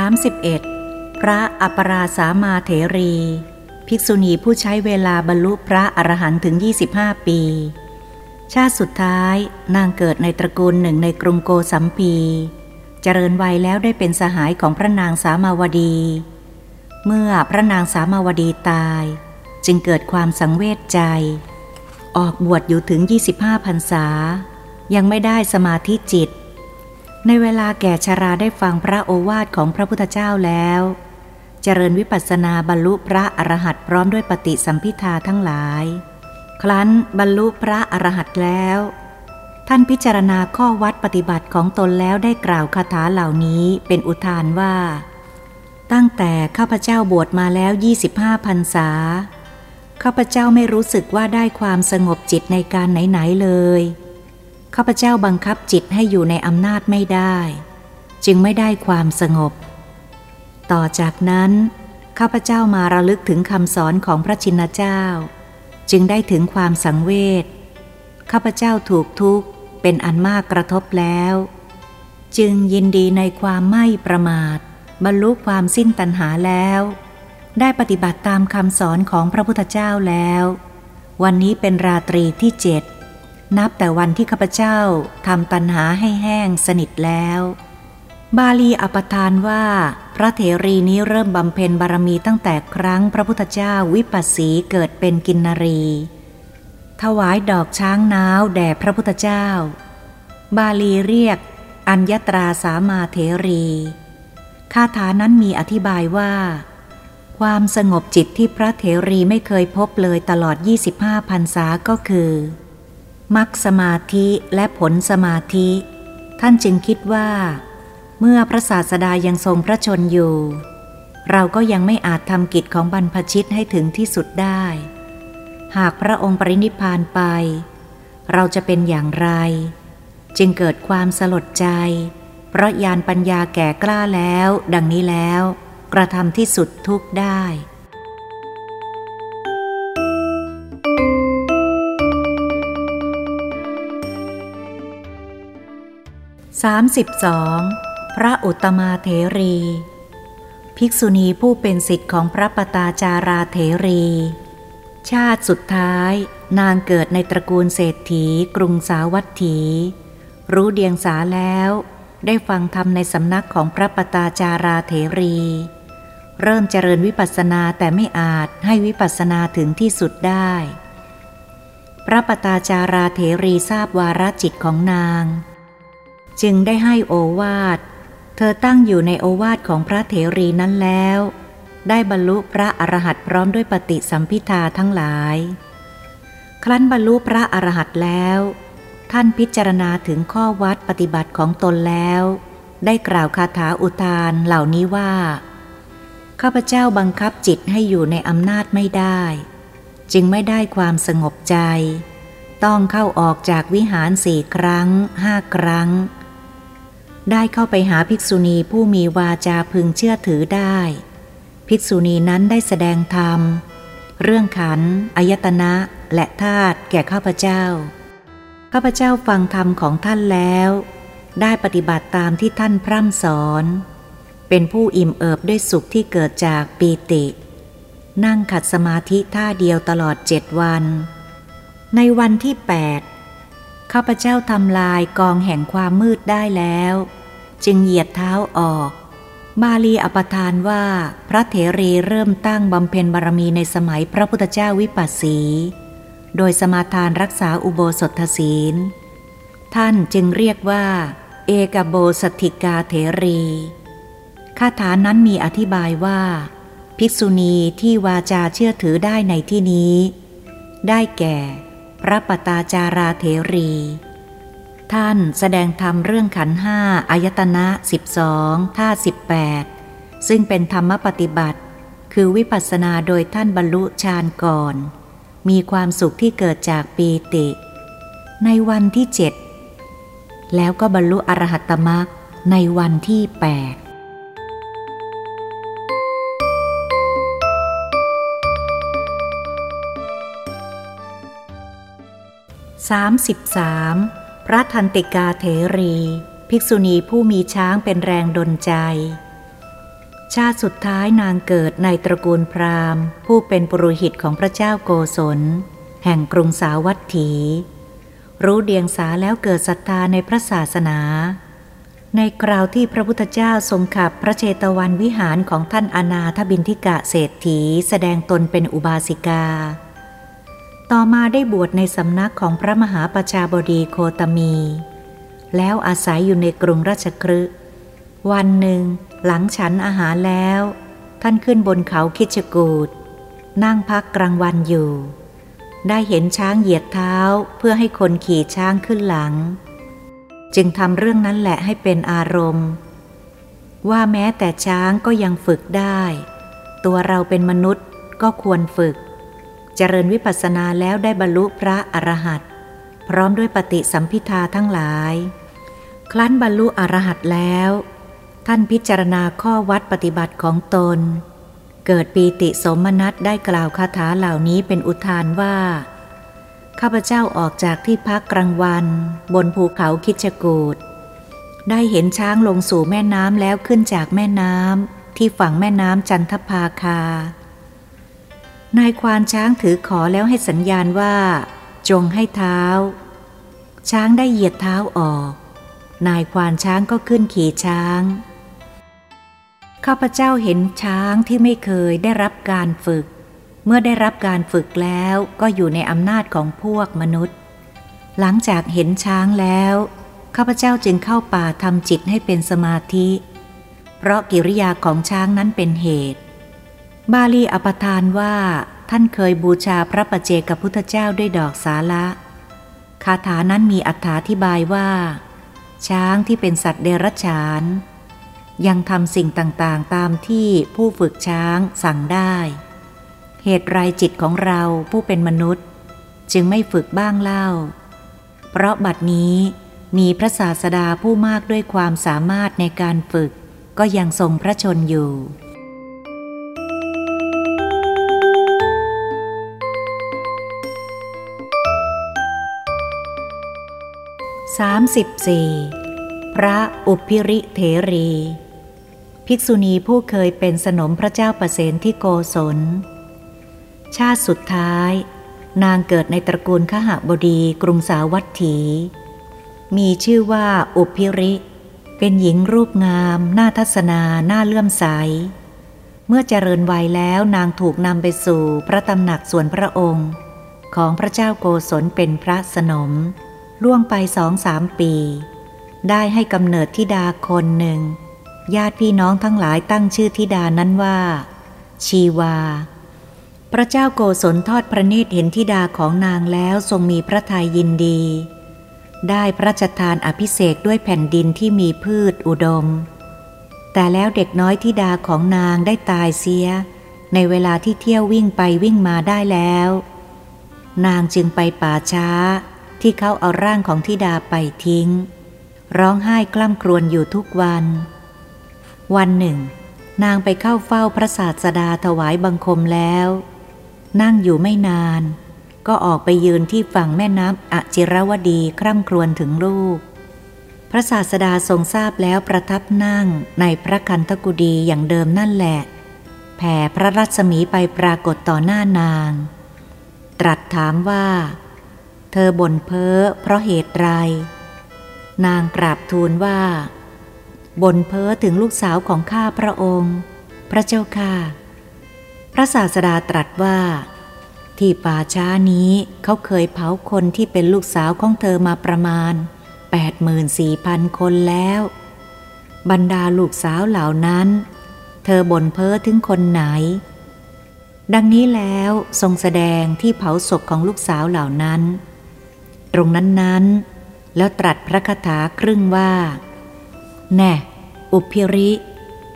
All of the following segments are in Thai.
31. พระอัปราสามาเถรี ภิกษุณีผู้ใช้เวลาบรรลุพระอรหันต์ถึง 25 ปี ชาติสุดท้ายนางเกิดในตระกูลหนึ่งในกรุงโกสัมพี เจริญวัยแล้วได้เป็นสหายของพระนางสามาวดี เมื่อพระนางสามาวดีตาย จึงเกิดความสังเวชใจ ออกบวชอยู่ถึง 25พรรษา ยังไม่ได้สมาธิจิต ในเวลาแก่ชาราได้ฟังพระโอวาทของพระพุทธเจ้าแล้ว เจริญวิปัสสนาบรรลุพระอรหันต์พร้อมด้วยปฏิสัมพิทาทั้งหลาย ครั้นบรรลุพระอรหันต์แล้ว ท่านพิจารณาข้อวัดปฏิบัติของตนแล้วได้กล่าวคาถาเหล่านี้เป็นอุทานว่า ตั้งแต่ข้าพเจ้าบวชมาแล้ว 25พรรษา ข้าพเจ้าไม่รู้สึกว่าได้ความสงบจิตในการไหนๆเลย ข้าพเจ้าบังคับจิตให้อยู่ในอำนาจไม่ได้ จึงไม่ได้ความสงบ ต่อจากนั้น ข้าพเจ้ามาระลึกถึงคำสอนของพระชินเจ้า จึงได้ถึงความสังเวชข้าพเจ้าถูกทุกข์เป็นอันมากกระทบแล้ว จึงยินดีในความไม่ประมาท บรรลุความสิ้นตัณหาแล้ว ได้ปฏิบัติตามคำสอนของพระพุทธเจ้าแล้ว วันนี้เป็นราตรีที่เจ็ด นับแต่วันที่ข้าพเจ้าทำตัณหาให้แห้งสนิทแล้ว บาลีอปทานว่า พระเถรีนี้เริ่มบำเพ็ญบารมีตั้งแต่ครั้งพระพุทธเจ้าวิปัสสีเกิดเป็นกินนรี ถวายดอกช้างน้าวแด่พระพุทธเจ้า บาลีเรียก อัญญตราสามาเถรีคาถานั้นมีอธิบายว่า ความสงบจิตที่พระเถรีไม่เคยพบเลยตลอด 25พรรษาก็คือ มักสมาธิและผลสมาธิ ท่านจึงคิดว่า เมื่อพระศาสดายังทรงพระชนอยู่ เราก็ยังไม่อาจทำกิจของบรรพชิตให้ถึงที่สุดได้ หากพระองค์ปรินิพานไป เราจะเป็นอย่างไร จึงเกิดความสลดใจ เพราะยานปัญญาแก่กล้าแล้ว ดังนี้แล้ว กระทำที่สุดทุกได้ 32 พระอุตมาเถรี ภิกษุณีผู้เป็นสิทธิ์ของพระปตาจาราเถรี ชาติสุดท้าย นางเกิดในตระกูลเศรษฐีกรุงสาวัตถี รู้เดียงสาแล้ว ได้ฟังธรรมในสำนักของพระปตาจาราเถรี เริ่มเจริญวิปัสสนาแต่ไม่อาจให้วิปัสสนาถึงที่สุดได้ พระปตาจาราเถรีทราบวาระจิตของนาง จึงได้ให้โอวาท เธอตั้งอยู่ในโอวาทของพระเถรีนั้นแล้ว ได้บรรลุพระอรหันต์พร้อมด้วยปฏิสัมพิทาทั้งหลาย ครั้นบรรลุพระอรหันต์แล้ว ท่านพิจารณาถึงข้อวัดปฏิบัติของตนแล้ว ได้กล่าวคาถาอุทานเหล่านี้ว่า ข้าพเจ้าบังคับจิตให้อยู่ในอำนาจไม่ได้ จึงไม่ได้ความสงบใจต้องเข้าออกจากวิหารสี่ครั้งห้าครั้ง ได้เข้าไปหาภิกษุณีผู้มีวาจาพึงเชื่อถือได้ ภิกษุณีนั้นได้แสดงธรรม เรื่องขันอายตนะ และธาตุแก่ข้าพเจ้า ข้าพเจ้าฟังธรรมของท่านแล้ว ได้ปฏิบัติตามที่ท่านพร่ำสอน เป็นผู้อิ่มเอิบด้วยสุขที่เกิดจากปีติ นั่งขัดสมาธิท่าเดียวตลอดเจ็ดวัน ในวันที่แปด ข้าพเจ้าทำลายกองแห่งความมืดได้แล้ว จึงเหยียดเท้าออก บาลีอปทานว่าพระเถรีเริ่มตั้งบำเพ็ญบารมีในสมัยพระพุทธเจ้าวิปัสสี โดยสมาทานรักษาอุโบสถศีล ท่านจึงเรียกว่า เอกโบสถิกาเถรีคาถานั้นมีอธิบายว่า ภิกษุณีที่วาจาเชื่อถือได้ในที่นี้ ได้แก่ พระปตาจาราเถรี ท่านแสดงธรรมเรื่องขันห้าอายตนะสิบองท่าสิบแปดซึ่งเป็นธรรมปฏิบัติ คือวิปัสสนาโดยท่านบรรลุฌานก่อน มีความสุขที่เกิดจากปีติ ในวันที่เจ็ดแล้วก็บรรลุอรหัตมรรคในวันที่แปด 33 พระทันติกาเถรี ภิกษุณีผู้มีช้างเป็นแรงดลใจ ชาติสุดท้ายนางเกิดในตระกูลพราหมณ์ ผู้เป็นปุโรหิตของพระเจ้าโกศล แห่งกรุงสาวัตถี รู้เดียงสาแล้วเกิดศรัทธาในพระศาสนา ในคราวที่พระพุทธเจ้าทรงขับพระเจตวันวิหารของท่านอนาถบินทิกะเศรษฐี แสดงตนเป็นอุบาสิกา ต่อมาได้บวชในสำนักของพระมหาประชาบดีโคตมี แล้วอาศัยอยู่ในกรุงราชครึวันหนึ่งหลังฉันอาหารแล้ว ท่านขึ้นบนเขาคิชกูดนั่งพักกลางวันอยู่ ได้เห็นช้างเหยียดเท้าเพื่อให้คนขี่ช้างขึ้นหลัง จึงทำเรื่องนั้นแหละให้เป็นอารมณ์ ว่าแม้แต่ช้างก็ยังฝึกได้ ตัวเราเป็นมนุษย์ก็ควรฝึก เจริญวิปัสสนาแล้วได้บรรลุพระอรหันต์พร้อมด้วยปฏิสัมพิทาทั้งหลายครั้นบรรลุอรหันต์แล้ว ท่านพิจารณาข้อวัดปฏิบัติของตน เกิดปีติสมนัตได้กล่าวคาถาเหล่านี้เป็นอุทานว่าข้าพเจ้าออกจากที่พักกลางวัน บนภูเขาคิชกูดได้เห็นช้างลงสู่แม่น้ำแล้วขึ้นจากแม่น้ำที่ฝั่งแม่น้ำจันทภาคา นายควานช้างถือขอแล้วให้สัญญาณว่า จงให้เท้า ช้างได้เหยียดเท้าออก นายควานช้างก็ขึ้นขี่ช้าง ข้าพเจ้าเห็นช้างที่ไม่เคยได้รับการฝึก เมื่อได้รับการฝึกแล้วก็อยู่ในอำนาจของพวกมนุษย์ หลังจากเห็นช้างแล้วข้าพเจ้าจึงเข้าป่าทำจิตให้เป็นสมาธิ เพราะกิริยาของช้างนั้นเป็นเหตุ บาลีอปทานว่า ท่านเคยบูชาพระประเจกับพุทธเจ้าด้วยดอกสาละคาถานั้นมีอธิบายว่า ช้างที่เป็นสัตว์เดรัจฉาน ยังทำสิ่งต่างๆ ตามที่ผู้ฝึกช้างสั่งได้ เหตุไรจิตของเราผู้เป็นมนุษย์ จึงไม่ฝึกบ้างเล่า เพราะบัดนี้มีพระศาสดาผู้มากด้วยความสามารถในการฝึก ก็ยังทรงพระชนอยู่ 34. พระอุพิริเถรี ภิกษุณีผู้เคยเป็นสนมพระเจ้าประเสนที่โกศล ชาติสุดท้าย นางเกิดในตระกูลขหบดีกรุงสาวัตถี มีชื่อว่าอุพิริ เป็นหญิงรูปงาม หน้าทัศนา หน้าเลื่อมใส เมื่อเจริญวัยแล้วนางถูกนำไปสู่พระตำหนักส่วนพระองค์ ของพระเจ้าโกศลเป็นพระสนม ล่วงไปสองสามปี ได้ให้กำเนิดทิดาคนหนึ่ง ญาติพี่น้องทั้งหลายตั้งชื่อธิดานั้นว่า ชีวา พระเจ้าโกศลทอดพระเนตรเห็นธิดาของนางแล้วทรงมีพระทัยยินดี ได้พระราชทานอภิเษกด้วยแผ่นดินที่มีพืชอุดม แต่แล้วเด็กน้อยธิดาของนางได้ตายเสีย ในเวลาที่เที่ยววิ่งไปวิ่งมาได้แล้ว นางจึงไปป่าช้า ที่เขาเอาร่างของธิดาไปทิ้ง ร้องไห้กล้ำครวญอยู่ทุกวัน วันหนึ่ง นางไปเข้าเฝ้าพระศาสดาถวายบังคมแล้ว นั่งอยู่ไม่นาน ก็ออกไปยืนที่ฝั่งแม่น้ำอจิรวดีคร่ำครวญถึงลูก พระศาสดาทรงทราบแล้วประทับนั่งในพระคันธกุฎีอย่างเดิมนั่นแหละแผ่พระรัศมีไปปรากฏต่อหน้านาง ตรัสถามว่า เธอบ่นเพ้อเพราะเหตุไร นางกราบทูลว่า บ่นเพ้อถึงลูกสาวของข้าพระองค์ พระเจ้าค่ะ พระศาสดาตรัสว่า ที่ป่าช้านี้เขาเคยเผาคนที่เป็นลูกสาวของเธอมาประมาณ 84,000 คนแล้ว บรรดาลูกสาวเหล่านั้น เธอบ่นเพ้อถึงคนไหนดังนี้แล้วทรงแสดงที่เผาศพของลูกสาวเหล่านั้น ตรงนั้นนั้นแล้วตรัสพระคาถาครึ่งว่า แน่ อุพิริ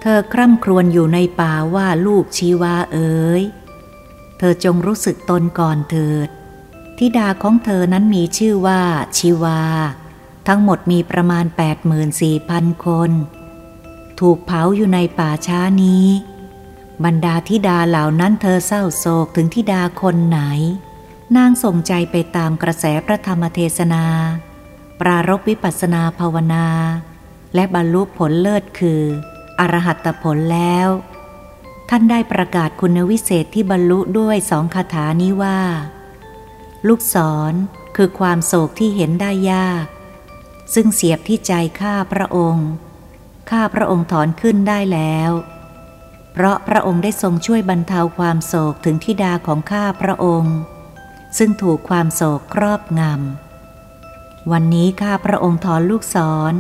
เธอคร่ำครวญอยู่ในป่าว่าลูกชีวาเอ๋ย เธอจงรู้สึกตนก่อนเถิดทิดาของเธอนั้นมีชื่อว่าชีวา ทั้งหมดมีประมาณ 84,000 คน ถูกเผาอยู่ในป่าช้านี้ บรรดาทิดาเหล่านั้นเธอเศร้าโศกถึงทิดาคนไหน นางส่งใจไปตามกระแสพระธรรมเทศนา ปรารบวิปัสนาภาวนา และบรรลุผลเลิศคือ อรหัตผลแล้ว ท่านได้ประกาศคุณวิเศษที่บรรลุด้วยสองคาถานี้ว่า ลูกศรคือความโศกที่เห็นได้ยาก ซึ่งเสียบที่ใจข้าพระองค์ข้าพระองค์ถอนขึ้นได้แล้ว เพราะพระองค์ได้ทรงช่วยบรรเทาความโศกถึงทิดาของข้าพระองค์ ซึ่งถูกความโศกครอบงำ วันนี้ข้าพระองค์ถอนลูกศร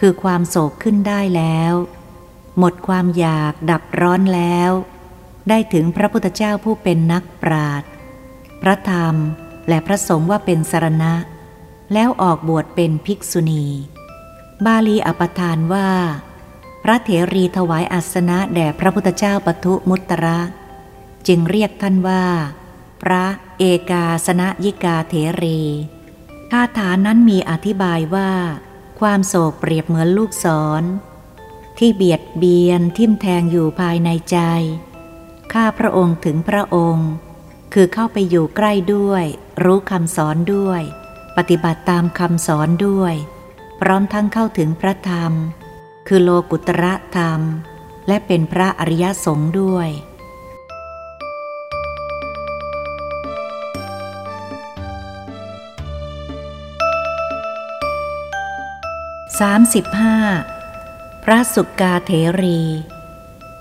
คือความโศกขึ้นได้แล้ว หมดความอยากดับร้อนแล้ว ได้ถึงพระพุทธเจ้าผู้เป็นนักปราชญ์พระธรรมและพระสงฆ์ว่าเป็นสารณะ แล้วออกบวชเป็นภิกษุณี บาลีอปทานว่า พระเถรีถวายอาสนะแด่พระพุทธเจ้าปทุมุตระ จึงเรียกท่านว่า พระเอกาสนะยิกาเถรีคาถานั้นมีอธิบายว่า ความโศกเปรียบเหมือนลูกศร ที่เบียดเบียนทิ่มแทงอยู่ภายในใจข้าพระองค์ถึงพระองค์ คือเข้าไปอยู่ใกล้ด้วย รู้คำสอนด้วย ปฏิบัติตามคำสอนด้วย พร้อมทั้งเข้าถึงพระธรรม คือโลกุตระธรรม และเป็นพระอริยสงฆ์ด้วย 35. พระสุกาเถรี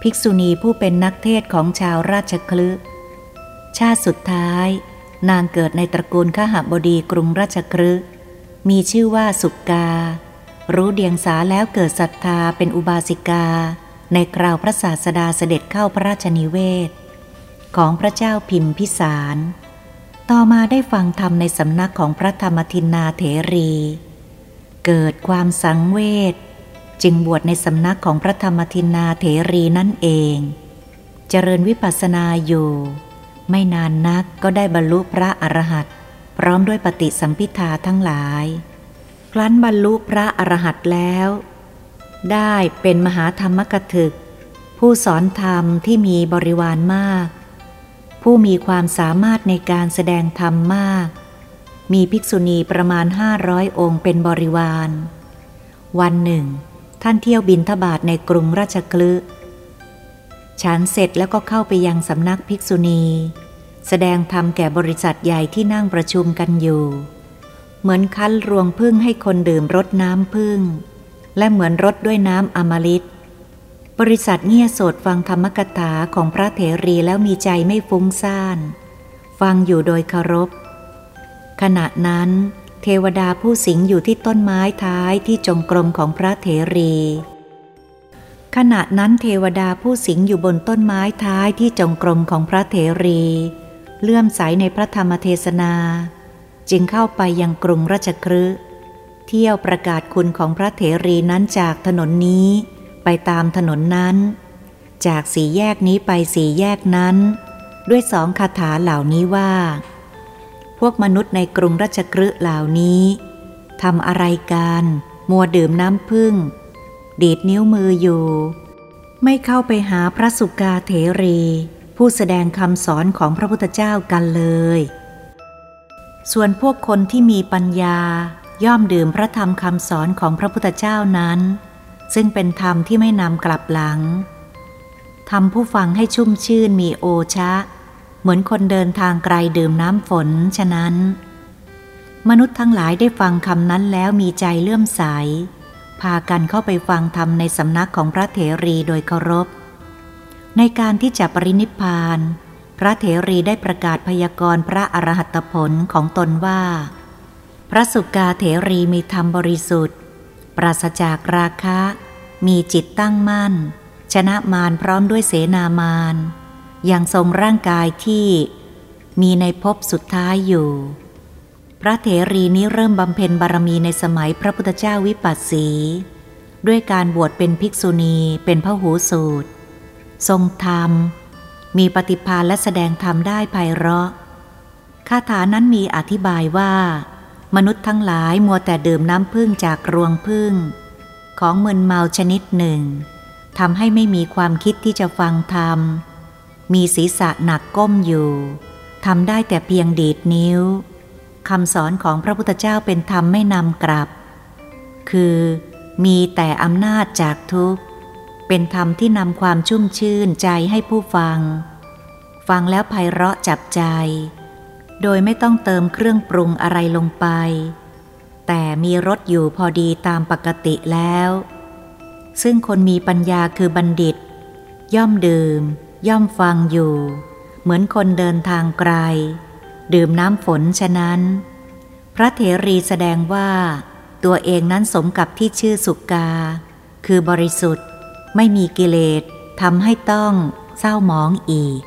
ภิกษุณีผู้เป็นนักเทศของชาวราชคลึชาติสุดท้าย นางเกิดในตระกูลขหบดีกรุงราชครึมีชื่อว่าสุกกา รู้เดียงสาแล้วเกิดศรัทธาเป็นอุบาสิกา ในคราวพระศาสดาเสด็จเข้าพระราชนิเวศ ของพระเจ้าพิมพิสาร ต่อมาได้ฟังธรรมในสำนักของพระธรรมทินนาเถรี เกิดความสังเวชจึงบวชในสำนักของพระธรรมทินนาเถรีนั่นเอง เจริญวิปัสสนาอยู่ ไม่นานนักก็ได้บรรลุพระอรหันต์พร้อมด้วยปฏิสัมพิทาทั้งหลาย ครั้นบรรลุพระอรหันต์แล้ว ได้เป็นมหาธรรมกถึก ผู้สอนธรรมที่มีบริวารมาก ผู้มีความสามารถในการแสดงธรรมมาก มีภิกษุณีประมาณห้าร้อยองค์เป็นบริวาร วันหนึ่ง ท่านเที่ยวบินทบาทในกรุงราชคลึฉันเสร็จแล้วก็เข้าไปยังสำนักภิกษุณี แสดงธรรมแก่บริษัทใหญ่ที่นั่งประชุมกันอยู่ เหมือนคั้นรวงพึ่งให้คนดื่มรดน้ำพึ่ง และเหมือนรดด้วยน้ำอมฤตบริษัทเงียโสดฟังธรรมกถาของพระเถรีแล้วมีใจไม่ฟุ้งซ่าน ฟังอยู่โดยเคารพ ขณะนั้น เทวดาผู้สิงอยู่ที่ต้นไม้ท้ายที่จงกรมของพระเถรี ขณะนั้นเทวดาผู้สิงอยู่บนต้นไม้ท้ายที่จงกรมของพระเถรี เลื่อมใสในพระธรรมเทศนา จึงเข้าไปยังกรุงราชครืเที่ยวประกาศคุณของพระเถรีนั้นจากถนนนี้ไปตามถนนนั้น จากสี่แยกนี้ไปสี่แยกนั้น ด้วยสองคาถาเหล่านี้ว่า พวกมนุษย์ในกรุงราชครืเหล่านี้ทำอะไรกัน มัวดื่มน้ำพึ่ง ดีดนิ้วมืออยู่ ไม่เข้าไปหาพระสุกาเถรี ผู้แสดงคำสอนของพระพุทธเจ้ากันเลย ส่วนพวกคนที่มีปัญญาย่อมดื่มพระธรรมคำสอนของพระพุทธเจ้านั้น ซึ่งเป็นธรรมที่ไม่นำกลับหลังทำผู้ฟังให้ชุ่มชื่นมีโอชะ เหมือนคนเดินทางไกลดื่มน้ำฝน ฉะนั้น มนุษย์ทั้งหลายได้ฟังคำนั้นแล้วมีใจเลื่อมใส พากันเข้าไปฟังธรรมในสำนักของพระเถรีโดยเคารพ ในการที่จะปรินิพาน พระเถรีได้ประกาศพยากรณ์พระอรหัตผลของตนว่า พระสุกาเถรีมีธรรมบริสุทธิ์ ปราศจากราคะ มีจิตตั้งมั่น ชนะมารพร้อมด้วยเสนามาร ยังทรงร่างกายที่มีในภพสุดท้ายอยู่ พระเถรีนี้เริ่มบำเพ็ญบารมีในสมัยพระพุทธเจ้าวิปัสสี ด้วยการบวชเป็นภิกษุณีเป็นพระหูสูตร ทรงธรรม มีปฏิภาณและแสดงธรรมได้ไพเราะคาถานั้นมีอธิบายว่า มนุษย์ทั้งหลายมัวแต่ดื่มน้ำพึ่งจากรวงพึ่ง ของมึนเมาชนิดหนึ่งทำให้ไม่มีความคิดที่จะฟังธรรม มีศีรษะหนักก้มอยู่ทำได้แต่เพียงดีดนิ้วคำสอนของพระพุทธเจ้าเป็นธรรมไม่นำกลับ คือมีแต่อำนาจจากทุกข์ เป็นธรรมที่นำความชุ่มชื่นใจให้ผู้ฟัง ฟังแล้วไพเราะจับใจ โดยไม่ต้องเติมเครื่องปรุงอะไรลงไป แต่มีรสอยู่พอดีตามปกติแล้ว ซึ่งคนมีปัญญาคือบัณฑิต ย่อมดื่ม ย่อมฟังอยู่ เหมือนคนเดินทางไกล ดื่มน้ำฝนฉะนั้น พระเถรีแสดงว่า ตัวเองนั้นสมกับที่ชื่อสุกา คือบริสุทธิ์ ไม่มีกิเลสทำให้ต้องเศร้าหมองอีก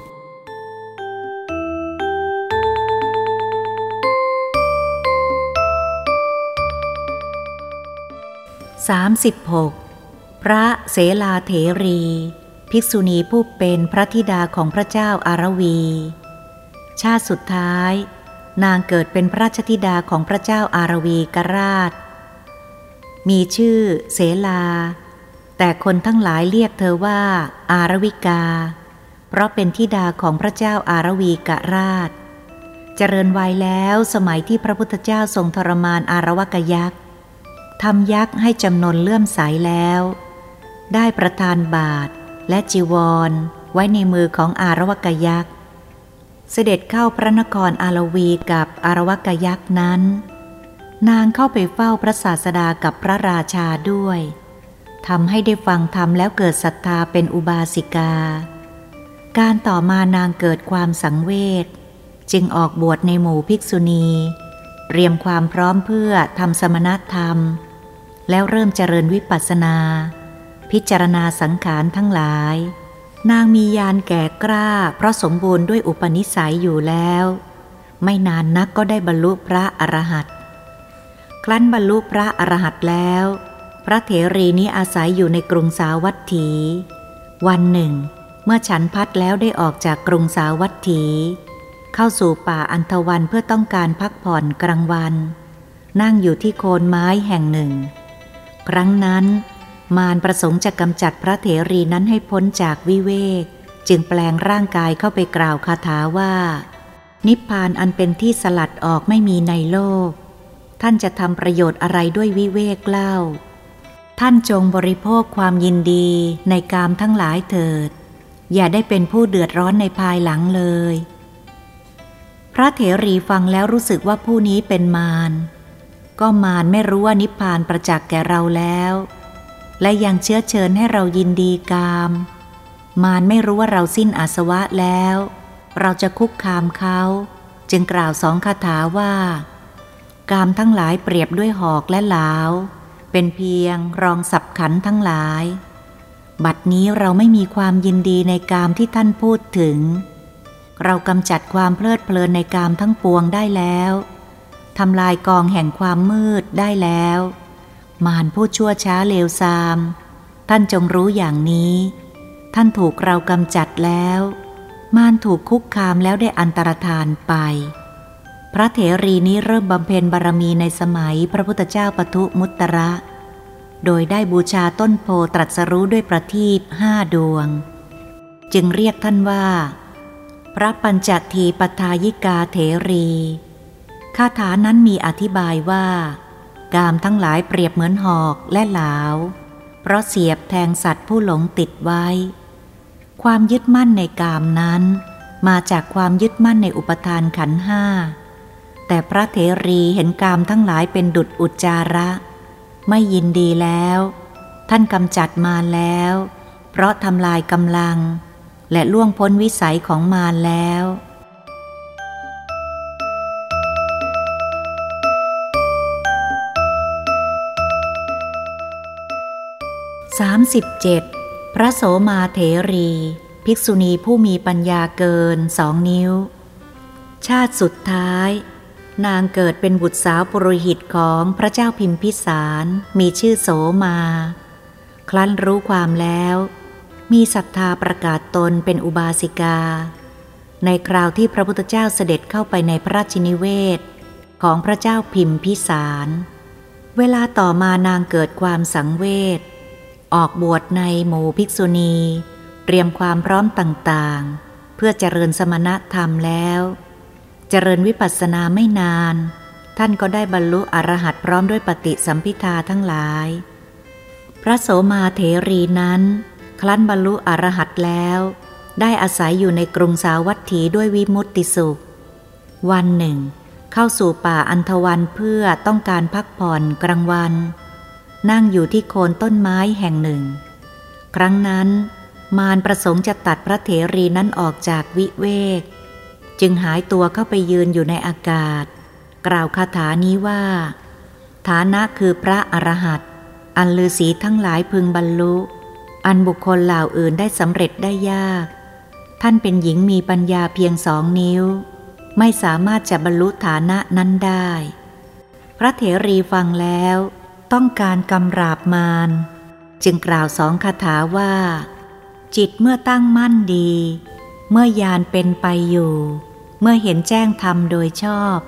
36. พระเสลาเถรี ภิกษุณีผู้เป็นพระธิดาของพระเจ้าอารวี ชาติสุดท้าย นางเกิดเป็นพระราชธิดาของพระเจ้าอารวีกราช มีชื่อเสลา แต่คนทั้งหลายเรียกเธอว่า อารวิกา เพราะเป็นทิดาของพระเจ้าอารวีกะราช เจริญวัยแล้วสมัยที่พระพุทธเจ้าทรงทรมานอารวกยักษ์ทำยักษ์ให้จำนวนเลื่อมใสแล้ว ได้ประทานบาท และจีวร ไว้ในมือของอารวกยักษ์ เสด็จเข้าพระนครอารวีกับอารวกยักษ์นั้น นางเข้าไปเฝ้าพระศาสดากับพระราชาด้วยทำให้ได้ฟังธรรมแล้วเกิดศรัทธาเป็นอุบาสิกา การต่อมานางเกิดความสังเวชจึงออกบวชในหมู่ภิกษุณี เตรียมความพร้อมเพื่อทำสมณธรรม แล้วเริ่มเจริญวิปัสสนา พิจารณาสังขารทั้งหลาย นางมียานแก่กล้า เพราะสมบูรณ์ด้วยอุปนิสัยอยู่แล้ว ไม่นานนักก็ได้บรรลุพระอรหันต์ครั้นบรรลุพระอรหันต์แล้ว พระเถรีนี้อาศัยอยู่ในกรุงสาวัตถี วันหนึ่ง เมื่อฉันพัดแล้วได้ออกจากกรุงสาวัตถี เข้าสู่ป่าอันทวันเพื่อต้องการพักผ่อนกลางวัน นั่งอยู่ที่โคนไม้แห่งหนึ่ง ครั้งนั้น มารประสงค์จะกำจัดพระเถรีนั้นให้พ้นจากวิเวก จึงแปลงร่างกายเข้าไปกล่าวคาถาว่า นิพพานอันเป็นที่สลัดออกไม่มีในโลก ท่านจะทำประโยชน์อะไรด้วยวิเวกเล่า ท่านจงบริโภคความยินดีในกามทั้งหลายเถิด อย่าได้เป็นผู้เดือดร้อนในภายหลังเลย พระเถรีฟังแล้วรู้สึกว่าผู้นี้เป็นมารก็มารไม่รู้ว่านิพพานประจักษ์แก่เราแล้ว และยังเชื้อเชิญให้เรายินดีกาม มารไม่รู้ว่าเราสิ้นอาสวะแล้ว เราจะคุกคามเขา จึงกล่าวสองคาถาว่า กามทั้งหลายเปรียบด้วยหอกและหลาว เป็นเพียงรองสับขันทั้งหลาย บัดนี้เราไม่มีความยินดีในกามที่ท่านพูดถึง เรากำจัดความเพลิดเพลินในกามทั้งปวงได้แล้วทำลายกองแห่งความมืดได้แล้ว มารผู้ชั่วช้าเลวทราม ท่านจงรู้อย่างนี้ ท่านถูกเรากำจัดแล้ว มารถูกคุกคามแล้วได้อันตรธานไป พระเถรีนี้เริ่มบำเพ็ญบารมีในสมัยพระพุทธเจ้าปทุมุตระ โดยได้บูชาต้นโพตรัสรู้ด้วยประทีปห้าดวง จึงเรียกท่านว่า พระปัญจทีปทายิกาเถรีคาถานั้นมีอธิบายว่า กามทั้งหลายเปรียบเหมือนหอกและหลาว เพราะเสียบแทงสัตว์ผู้หลงติดไว้ ความยึดมั่นในกามนั้น มาจากความยึดมั่นในอุปทานขันห้า แต่พระเถรีเห็นกามทั้งหลายเป็นดุจอุจจาระ ไม่ยินดีแล้ว ท่านกำจัดมาแล้ว เพราะทำลายกำลัง และล่วงพ้นวิสัยของมารแล้ว 37. พระโสมาเถรี ภิกษุณีผู้มีปัญญาเกินสองนิ้ว ชาติสุดท้าย นางเกิดเป็นบุตรสาวปุโรหิตของพระเจ้าพิมพิสารมีชื่อโสมาครั้นรู้ความแล้ว มีศรัทธาประกาศตนเป็นอุบาสิกา ในคราวที่พระพุทธเจ้าเสด็จเข้าไปในพระราชินิเวศ ของพระเจ้าพิมพิสาร เวลาต่อมานางเกิดความสังเวช ออกบวชในหมู่ภิกษุณี เตรียมความพร้อมต่างๆ เพื่อเจริญสมณธรรมแล้ว เจริญวิปัสสนาไม่นาน ท่านก็ได้บรรลุอรหัตพร้อมด้วยปฏิสัมพิทาทั้งหลาย พระโสมาเถรีนั้นครั้นบรรลุอรหัตแล้ว ได้อาศัยอยู่ในกรุงสาวัตถีด้วยวิมุตติสุข วันหนึ่ง เข้าสู่ป่าอันธวันเพื่อต้องการพักผ่อนกลางวัน นั่งอยู่ที่โคนต้นไม้แห่งหนึ่ง ครั้งนั้นมารประสงค์จะตัดพระเถรีนั้นออกจากวิเวก จึงหายตัวเข้าไปยืนอยู่ในอากาศ กล่าวคาถานี้ว่า ฐานะคือพระอรหันต์อันลือสีทั้งหลายพึงบรรลุ อันบุคคลเหล่าอื่นได้สำเร็จได้ยาก ท่านเป็นหญิงมีปัญญาเพียงสองนิ้ว ไม่สามารถจะบรรลุฐานะนั้นได้ พระเถรีฟังแล้ว ต้องการกำราบมารจึงกล่าวสองคาถาว่า จิตเมื่อตั้งมั่นดี เมื่อยานเป็นไปอยู่ เมื่อเห็นแจ้งธรรมโดยชอบ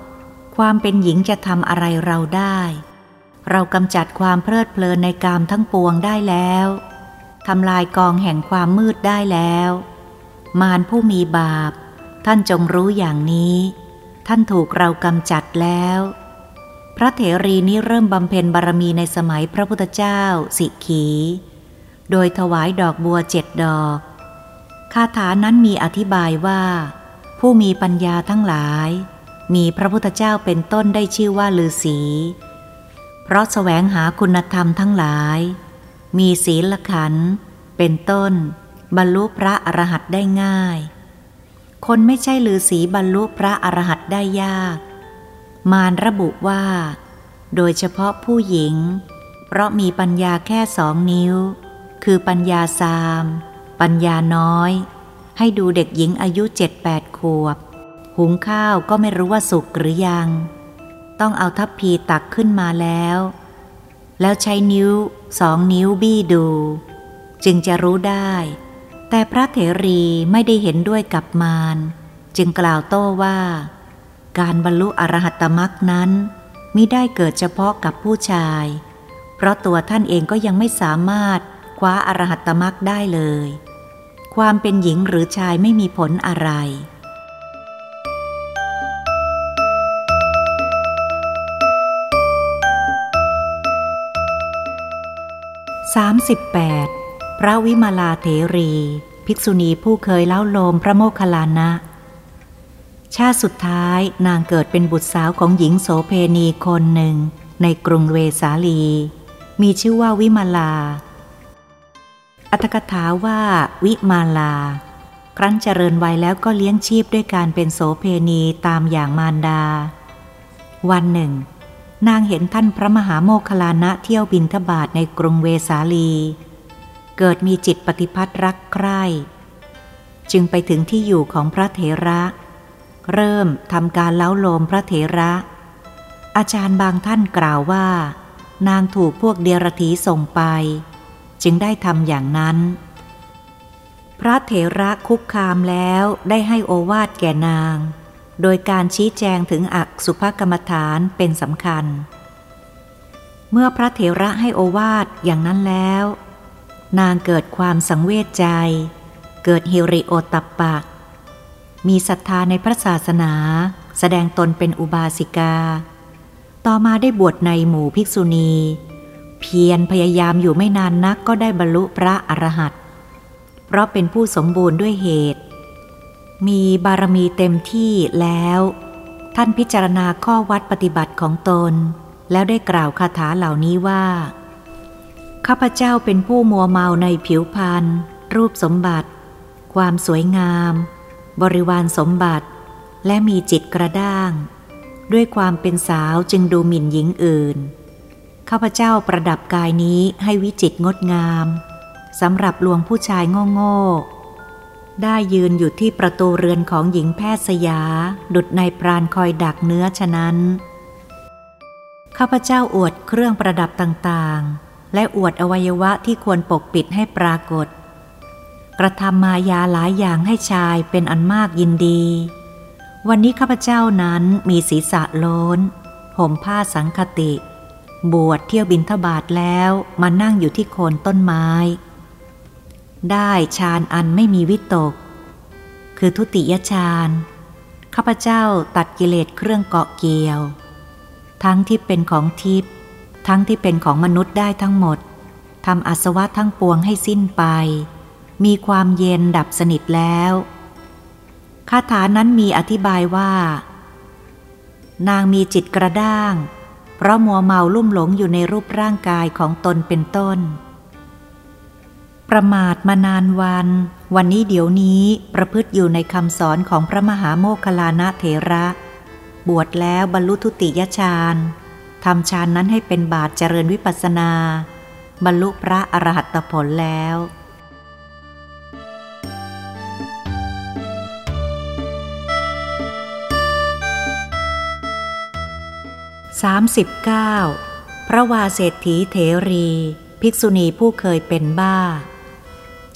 ความเป็นหญิงจะทำอะไรเราได้ เรากำจัดความเพลิดเพลินในกามทั้งปวงได้แล้วทำลายกองแห่งความมืดได้แล้ว มารผู้มีบาป ท่านจงรู้อย่างนี้ ท่านถูกเรากำจัดแล้ว ระเถรีนี้เริ่มบำเพ็ญบารมีในสมัยพระพุทธเจ้า สิขี โดยถวายดอกบัวเจ็ดดอก คาถานั้นมีอธิบายว่า ผู้มีปัญญาทั้งหลาย มีพระพุทธเจ้าเป็นต้นได้ชื่อว่าลือศีเพราะแสวงหาคุณธรรมทั้งหลาย มีศีลขัน เป็นต้น บรรลุพระอรหันต์ได้ง่าย คนไม่ใช่ลือศีบรรลุพระอรหันต์ได้ยาก มารระบุว่า โดยเฉพาะผู้หญิง เพราะมีปัญญาแค่สองนิ้ว คือปัญญาสาม ปัญญาน้อย ให้ดูเด็กหญิงอายุเจ็ดแปดขวบ หุงข้าวก็ไม่รู้ว่าสุกหรือยัง ต้องเอาทัพพีตักขึ้นมาแล้ว แล้วใช้นิ้วสองนิ้วบี้ดู จึงจะรู้ได้ แต่พระเถรีไม่ได้เห็นด้วยกับมารจึงกล่าวโต้ว่า การบรรลุอรหัตมรักนั้นมิได้เกิดเฉพาะกับผู้ชาย เพราะตัวท่านเองก็ยังไม่สามารถคว้าอรหัตมรักได้เลย ความเป็นหญิงหรือชายไม่มีผลอะไร 38. พระวิมาลาเถรี ภิกษุณีผู้เคยเล่าโลมพระโมคคัลลานะ ชาติสุดท้ายนางเกิดเป็นบุตรสาวของหญิงโสเพณีคนหนึ่ง ในกรุงเวสาลี มีชื่อว่าวิมาลา อัตถกถาว่าวิมาลา ครั้นเจริญวัยแล้วก็เลี้ยงชีพด้วยการเป็นโสเพณีตามอย่างมารดา วันหนึ่ง นางเห็นท่านพระมหาโมคลานะเที่ยวบินทบาทในกรุงเวสาลี เกิดมีจิตปฏิพัทธ์รักใคร่ จึงไปถึงที่อยู่ของพระเถระเเริ่มทำการเล้าโลมพระเถระ อาจารย์บางท่านกล่าวว่า นางถูกพวกเดียรถีส่งไป จึงได้ทำอย่างนั้น พระเถระคุกคามแล้วได้ให้โอวาทแก่นาง โดยการชี้แจงถึงอักสุภกรรมฐานเป็นสำคัญ เมื่อพระเถระให้โอวาทอย่างนั้นแล้ว นางเกิดความสังเวชใจ เกิดฮิริโอตัปปะ มีศรัทธาในพระศาสนา แสดงตนเป็นอุบาสิกา ต่อมาได้บวชในหมู่ภิกษุณี เพียรพยายามอยู่ไม่นานนักก็ได้บรรลุพระอรหันต์เพราะเป็นผู้สมบูรณ์ด้วยเหตุ มีบารมีเต็มที่แล้ว ท่านพิจารณาข้อวัดปฏิบัติของตน แล้วได้กล่าวคาถาเหล่านี้ว่า ข้าพเจ้าเป็นผู้มัวเมาในผิวพรรณรูปสมบัติ ความสวยงาม บริวารสมบัติ และมีจิตกระด้าง ด้วยความเป็นสาวจึงดูหมิ่นหญิงอื่น ข้าพเจ้าประดับกายนี้ให้วิจิตงดงามสำหรับลวงผู้ชายโง่ๆได้ยืนอยู่ที่ประตูเรือนของหญิงแพทย์สยา ดุดในปราณคอยดักเนื้อฉะนั้น ข้าพเจ้าอวดเครื่องประดับต่างๆ และอวดอวัยวะที่ควรปกปิดให้ปรากฏ กระทำมายาหลายอย่างให้ชายเป็นอันมากยินดี วันนี้ข้าพเจ้านั้นมีศีรษะโล้นห่มผ้าสังคติ บวชเที่ยวบินทบาทแล้วมานั่งอยู่ที่โคนต้นไม้ ได้ฌานอันไม่มีวิตก คือทุติยฌานข้าพเจ้าตัดกิเลสเครื่องเกาะเกี่ยว ทั้งที่เป็นของทิพย์ทั้งที่เป็นของมนุษย์ได้ทั้งหมดทำอสวะทั้งปวงให้สิ้นไป มีความเย็นดับสนิทแล้วคาถานั้นมีอธิบายว่า นางมีจิตกระด้าง เพราะมัวเมาลุ่มหลงอยู่ในรูปร่างกายของตนเป็นต้น ประมาทมานานวัน วันนี้เดี๋ยวนี้ประพฤติอยู่ในคำสอนของพระมหาโมคคลานะเถระ บวชแล้วบรรลุทุติยฌานทำฌานนั้นให้เป็นบาทเจริญวิปัสนา บรรลุพระอรหัตผลแล้ว 39 พระวาเศรษฐีเถรี ภิกษุณีผู้เคยเป็นบ้า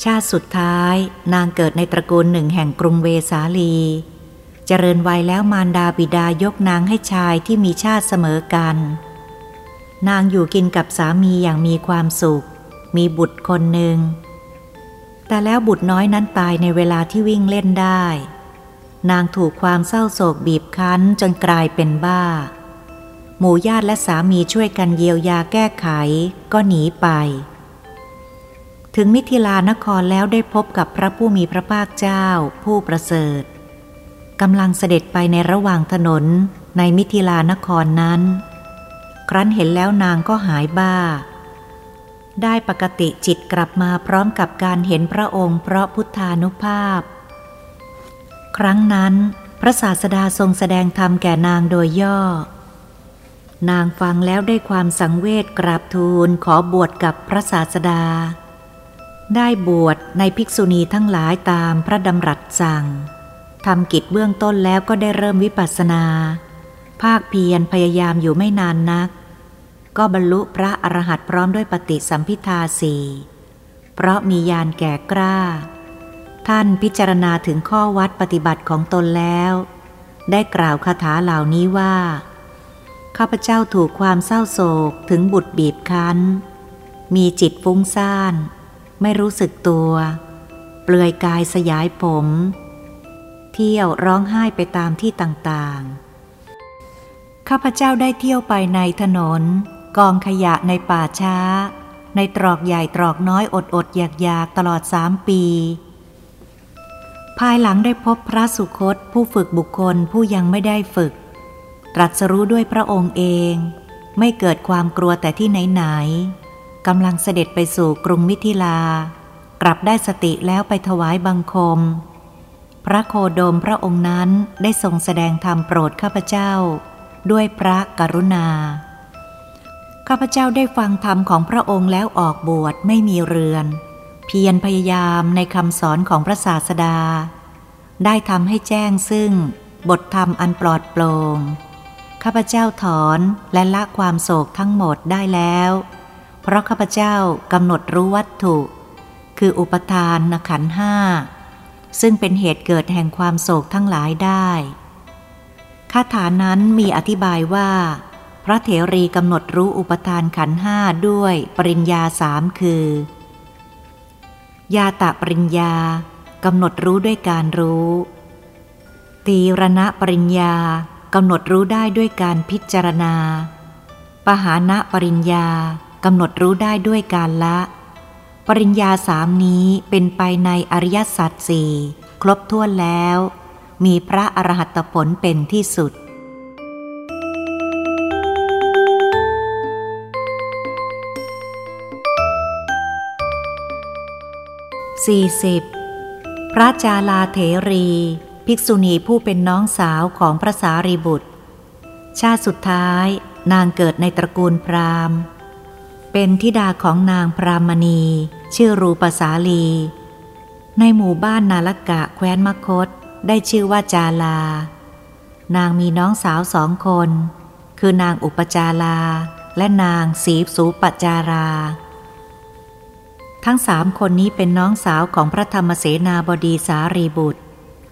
ชาติสุดท้ายนางเกิดในตระกูลหนึ่งแห่งกรุงเวสาลี เจริญวัยแล้วมารดาบิดายกนางให้ชายที่มีชาติเสมอกัน นางอยู่กินกับสามีอย่างมีความสุข มีบุตรคนหนึ่ง แต่แล้วบุตรน้อยนั้นตายในเวลาที่วิ่งเล่นได้ นางถูกความเศร้าโศกบีบคั้นจนกลายเป็นบ้า หมู่ญาติและสามีช่วยกันเยียวยาแก้ไข ก็หนีไป ถึงมิถิลานครแล้วได้พบกับพระผู้มีพระภาคเจ้า ผู้ประเสริฐกำลังเสด็จไปในระหว่างถนนในมิถิลานครนั้น ครั้นเห็นแล้วนางก็หายบ้า ได้ปกติจิตกลับมาพร้อมกับการเห็นพระองค์เพราะพุทธานุภาพ ครั้งนั้น พระศาสดาทรงแสดงธรรมแก่นางโดยย่อ นางฟังแล้วได้ความสังเวชกราบทูลขอบวชกับพระศาสดา ได้บวชในภิกษุณีทั้งหลายตามพระดำรัสสั่งทำกิจเบื้องต้นแล้วก็ได้เริ่มวิปัสสนา ภาคเพียรพยายามอยู่ไม่นานนัก ก็บรรลุพระอรหันต์พร้อมด้วยปฏิสัมพิทาสี่เพราะมียานแก่กล้า ท่านพิจารณาถึงข้อวัดปฏิบัติของตนแล้ว ได้กล่าวคาถาเหล่านี้ว่า ข้าพเจ้าถูกความเศร้าโศกถึงบุตรบีบคั้น มีจิตฟุ้งซ่าน ไม่รู้สึกตัว เปลือยกายสยายผม เที่ยวร้องไห้ไปตามที่ต่างๆ ข้าพเจ้าได้เที่ยวไปในถนน กองขยะในป่าช้า ในตรอกใหญ่ตรอกน้อยอดอดอยากอยากตลอดสามปี ภายหลังได้พบพระสุคตผู้ฝึกบุคคลผู้ยังไม่ได้ฝึก ตรัสรู้ด้วยพระองค์เอง ไม่เกิดความกลัวแต่ที่ไหนๆกำลังเสด็จไปสู่กรุงมิถิลา กลับได้สติแล้วไปถวายบังคม พระโคโดมพระองค์นั้นได้ทรงแสดงธรรมโปรดข้าพเจ้า ด้วยพระกรุณา ข้าพเจ้าได้ฟังธรรมของพระองค์แล้วออกบวชไม่มีเรือน เพียรพยายามในคำสอนของพระศาสดา ได้ทำให้แจ้งซึ่งบทธรรมอันปลอดโปร่ง ข้าพเจ้าถอนและละความโศกทั้งหมดได้แล้ว เพราะข้าพเจ้ากำหนดรู้วัตถุ คืออุปทานนขันห้า ซึ่งเป็นเหตุเกิดแห่งความโศกทั้งหลายได้คาถานั้นมีอธิบายว่า พระเถรีกำหนดรู้อุปทานขันห้าด้วยปริญญาสามคือ ยาตะปริญญากำหนดรู้ด้วยการรู้ ตีรณะปริญญา กำหนดรู้ได้ด้วยการพิจารณา ปหานะปริญญากำหนดรู้ได้ด้วยการละ ปริญญาสามนี้เป็นไปในอริยสัจสี่ครบถ้วนแล้ว มีพระอรหัตผลเป็นที่สุด 40. พระจาลาเถรี ภิกษุณีผู้เป็นน้องสาวของพระสารีบุตร ชาติสุดท้ายนางเกิดในตระกูลพราหมณ์ เป็นธิดาของนางพรามณี ชื่อรูปสาลี ในหมู่บ้านนาลกะแคว้นมคตได้ชื่อว่าจาลา นางมีน้องสาวสองคน คือนางอุปจารา และนางสีสูปจารา ทั้งสามคนนี้เป็นน้องสาวของพระธรรมเสนาบดีสารีบุตร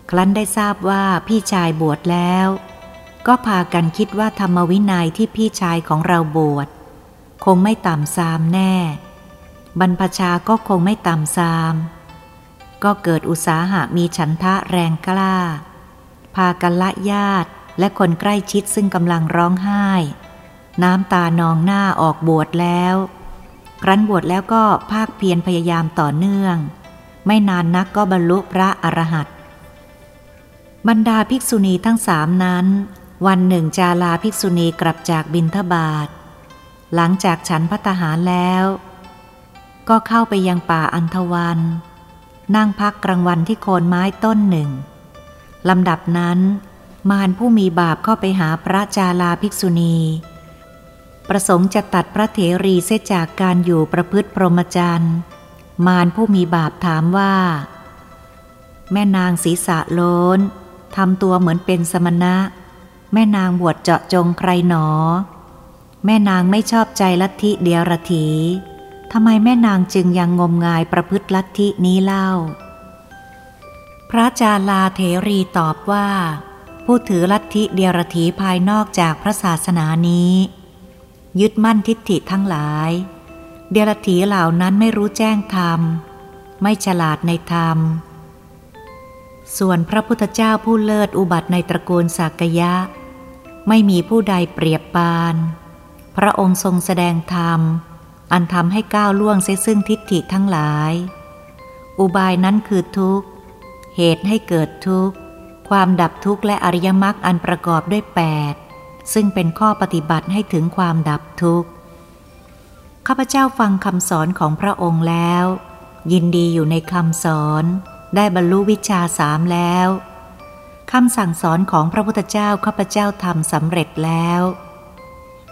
ครั้นได้ทราบว่าพี่ชายบวชแล้ว ก็พากันคิดว่าธรรมวินัยที่พี่ชายของเราบวชคงไม่ต่ำซามแน่ บรรพชาก็คงไม่ต่ำซาม ก็เกิดอุตสาหะมีฉันทะแรงกล้า พากันละญาติและคนใกล้ชิดซึ่งกำลังร้องไห้ น้ำตานองหน้าออกบวชแล้ว ครั้นบวชแล้วก็ภาคเพียรพยายามต่อเนื่อง ไม่นานนักก็บรรลุพระอรหันต์ บรรดาภิกษุณีทั้งสามนั้น วันหนึ่งจาลาภิกษุณีกลับจากบินทบาท หลังจากฉันพัตหารแล้ว ก็เข้าไปยังป่าอันทวัน นั่งพักกลางวันที่โคนไม้ต้นหนึ่งลำดับนั้น มารผู้มีบาปเข้าไปหาพระจาลาภิกษุณี ประสงค์จะตัดพระเถรีเสียจากการอยู่ประพฤติพรหมจรรย์มารผู้มีบาปถามว่า แม่นางศีรษะโลน ทำตัวเหมือนเป็นสมณะ แม่นางบวชเจาะจงใครหนอ แม่นางไม่ชอบใจลัทธิเดียรถีทำไมแม่นางจึงยังงมงายประพฤติลัทธินี้เล่า พระจาลาเถรีตอบว่า ผู้ถือลัทธิเดียรถีภายนอกจากพระศาสนานี้ ยึดมั่นทิฏฐิทั้งหลาย เดียรถีเหล่านั้นไม่รู้แจ้งธรรม ไม่ฉลาดในธรรม ส่วนพระพุทธเจ้าผู้เลิศอุบัติในตระกูลสักยะ ไม่มีผู้ใดเปรียบปาน พระองค์ทรงแสดงธรรม อันทำให้ก้าวล่วงเสียซึ่งทิฏฐิทั้งหลาย อุบายนั้นคือทุกข์ เหตุให้เกิดทุกข์ ความดับทุกข์และอริยมรรคอันประกอบด้วยแปดซึ่งเป็นข้อปฏิบัติให้ถึงความดับทุกข์ ข้าพเจ้าฟังคำสอนของพระองค์แล้ว ยินดีอยู่ในคำสอน ได้บรรลุวิชาสามแล้วคำสั่งสอนของพระพุทธเจ้าข้าพเจ้าทำสำเร็จแล้ว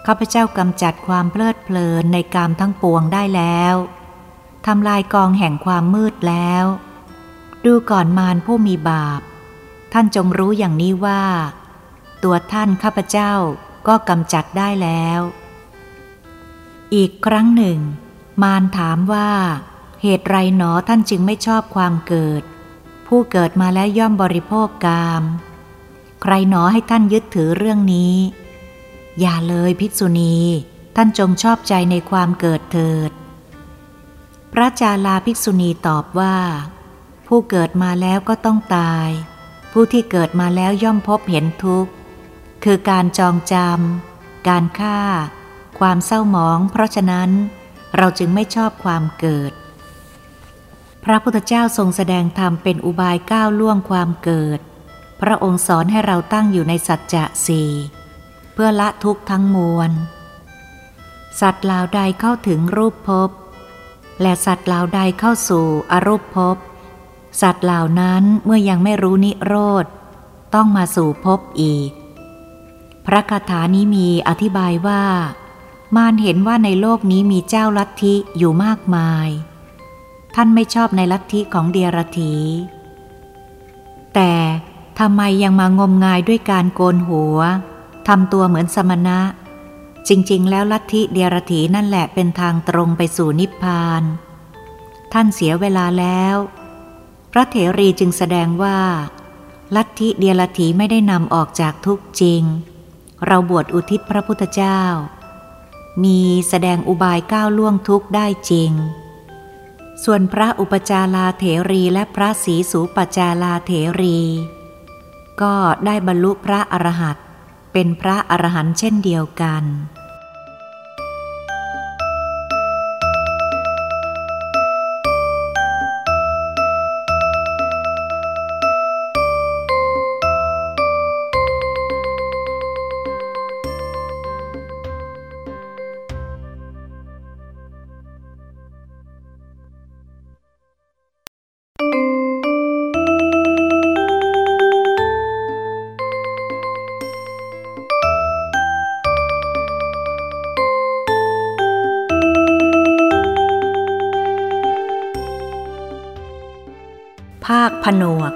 ข้าพเจ้ากำจัดความเพลิดเพลินในกามทั้งปวงได้แล้วทำลายกองแห่งความมืดแล้ว ดูก่อนมารผู้มีบาป ท่านจงรู้อย่างนี้ว่า ตัวท่านข้าพเจ้าก็กำจัดได้แล้ว อีกครั้งหนึ่ง มารถามว่า เหตุไรหนอท่านจึงไม่ชอบความเกิด ผู้เกิดมาแล้วย่อมบริโภคกาม ใครหนอให้ท่านยึดถือเรื่องนี้ อย่าเลยภิกษุณี ท่านจงชอบใจในความเกิดเถิด พระจาลาภิกษุณีตอบว่า ผู้เกิดมาแล้วก็ต้องตาย ผู้ที่เกิดมาแล้วย่อมพบเห็นทุกข์ คือการจองจำการฆ่า ความเศร้าหมอง เพราะฉะนั้นเราจึงไม่ชอบความเกิด พระพุทธเจ้าทรงแสดงธรรมเป็นอุบายก้าวล่วงความเกิด พระองค์สอนให้เราตั้งอยู่ในสัจจะสี่เพื่อละทุกข์ทั้งมวล สัตว์เหล่าใดเข้าถึงรูปภพ และสัตว์เหล่าใดเข้าสู่อรูปภพ สัตว์เหล่านั้นเมื่อยังไม่รู้นิโรธ ต้องมาสู่ภพอีก พระคาถานี้มีอธิบายว่า มารเห็นว่าในโลกนี้มีเจ้าลัทธิอยู่มากมาย ท่านไม่ชอบในลัทธิของเดียรถี แต่ทำไมยังมางมงายด้วยการโกนหัวทำตัวเหมือนสมณะ จริง ๆ แล้วลัทธิเดียรถีนั่นแหละเป็นทางตรงไปสู่นิพพาน ท่านเสียเวลาแล้ว พระเถรีจึงแสดงว่า ลัทธิเดียรถีไม่ได้นำออกจากทุกจริง เราบวชอุทิศพระพุทธเจ้า มีแสดงอุบายก้าวล่วงทุกได้จริง ส่วนพระอุปจาราเถรีและพระศรีสูปจาราเถรี ก็ได้บรรลุพระอรหันต์เป็นพระอรหันต์เช่นเดียวกัน ผนวก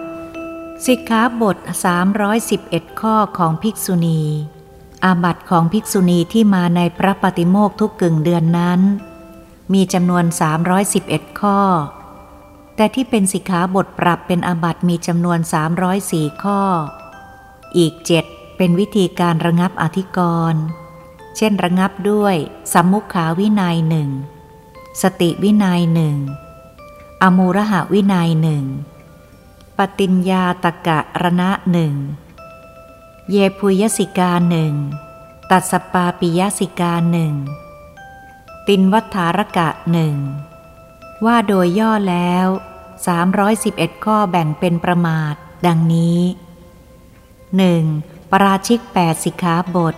สิกขาบท 311 ข้อของภิกษุณี อาบัตของภิกษุณีที่มาในพระปฏิโมกทุกกึ่งเดือนนั้น มีจำนวน 311 ข้อ แต่ที่เป็นสิกขาบทปรับเป็นอาบัตมีจำนวน 304 ข้อ อีกเจ็ดเป็นวิธีการระงับอธิกรณ์เช่นระงับด้วยสัมมุขาวินัยหนึ่ง สติวินัยหนึ่งอมูรหาวินัยหนึ่ง ปติญญาตกะระณะหนึ่ง เยพุยสิกาหนึ่ง ตัสปาปิยสิกาหนึ่ง ตินวัฏฐารกะหนึ่ง ว่าโดยย่อแล้ว 311 ข้อแบ่งเป็นประมาท ดังนี้ 1. ปราชิก 8 สิกขาบท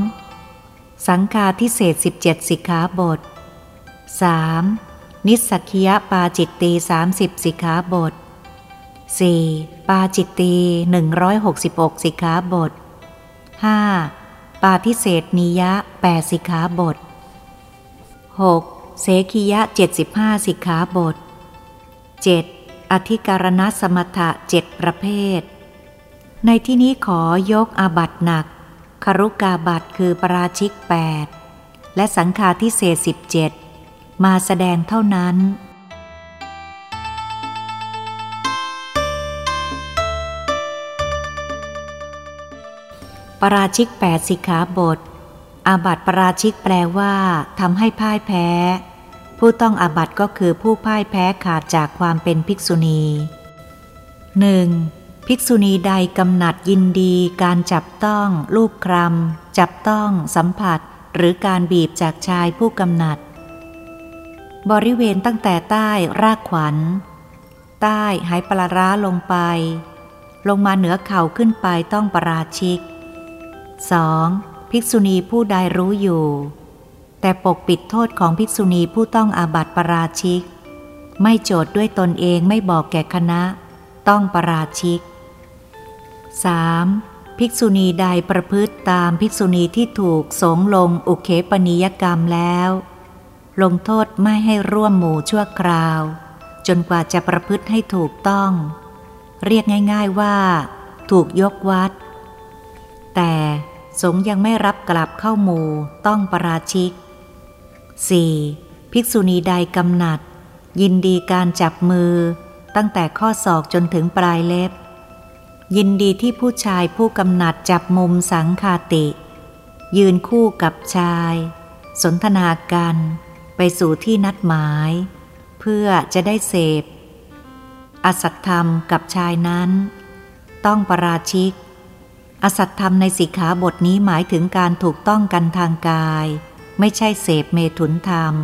2. สังฆาทิเศษ 17 สิกขาบท 3. นิสกิยปาจิตตี30 สิกขาบท 4. ปาจิตตี 166 สิกขาบท 5. ปาทิเศษนิยะ 8 สิกขาบท 6. เสขียะ 75 สิกขาบท 7. อธิการณสมถะเจ็ดประเภท ในที่นี้ขอยกอาบัตหนักคารุกาบัตคือปราชิก 8 และสังฆาทิเศษ 17 มาแสดงเท่านั้น ปราชิกแปดสิกขาบท อาบัติปราชิกแปลว่าทำให้พ่ายแพ้ ผู้ต้องอาบัติก็คือผู้พ่ายแพ้ขาดจากความเป็นภิกษุณีหนึ่งภิกษุณีใดกำหนัดยินดี การจับต้องลูกครำจับต้องสัมผัส หรือการบีบจากชายผู้กำหนัด บริเวณตั้งแต่ใต้รากขวัญ ใต้หายปลาร้าลงไป ลงมาเหนือเข่าขึ้นไปต้องปราชิก 2. ภิกษุณีผู้ใดรู้อยู่ แต่ปกปิดโทษของภิกษุณีผู้ต้องอาบัติปราชิก ไม่โจทย์ด้วยตนเองไม่บอกแก่คณะ ต้องปราชิก 3. ภิกษุณีใดประพฤติตามภิกษุณีที่ถูกสงลงอุเคปนิยกรรมแล้ว ลงโทษไม่ให้ร่วมหมู่ชั่วคราว จนกว่าจะประพฤติให้ถูกต้อง เรียกง่าย ๆว่า ถูกยกวัด แต่สงยังไม่รับกลับเข้าหมู่ต้องปราชิก 4. ภิกษุณีใดกำหนัด ยินดีการจับมือ ตั้งแต่ข้อศอกจนถึงปลายเล็บ ยินดีที่ผู้ชายผู้กำหนัดจับมุมสังคาติ ยืนคู่กับชาย สนทนากันไปสู่ที่นัดหมาย เพื่อจะได้เสพ อสัตธรรมกับชายนั้น ต้องปราชิก อสัตธรรมในสิกขาบทนี้หมายถึงการถูกต้องกันทางกาย ไม่ใช่เสพเมถุนธรรม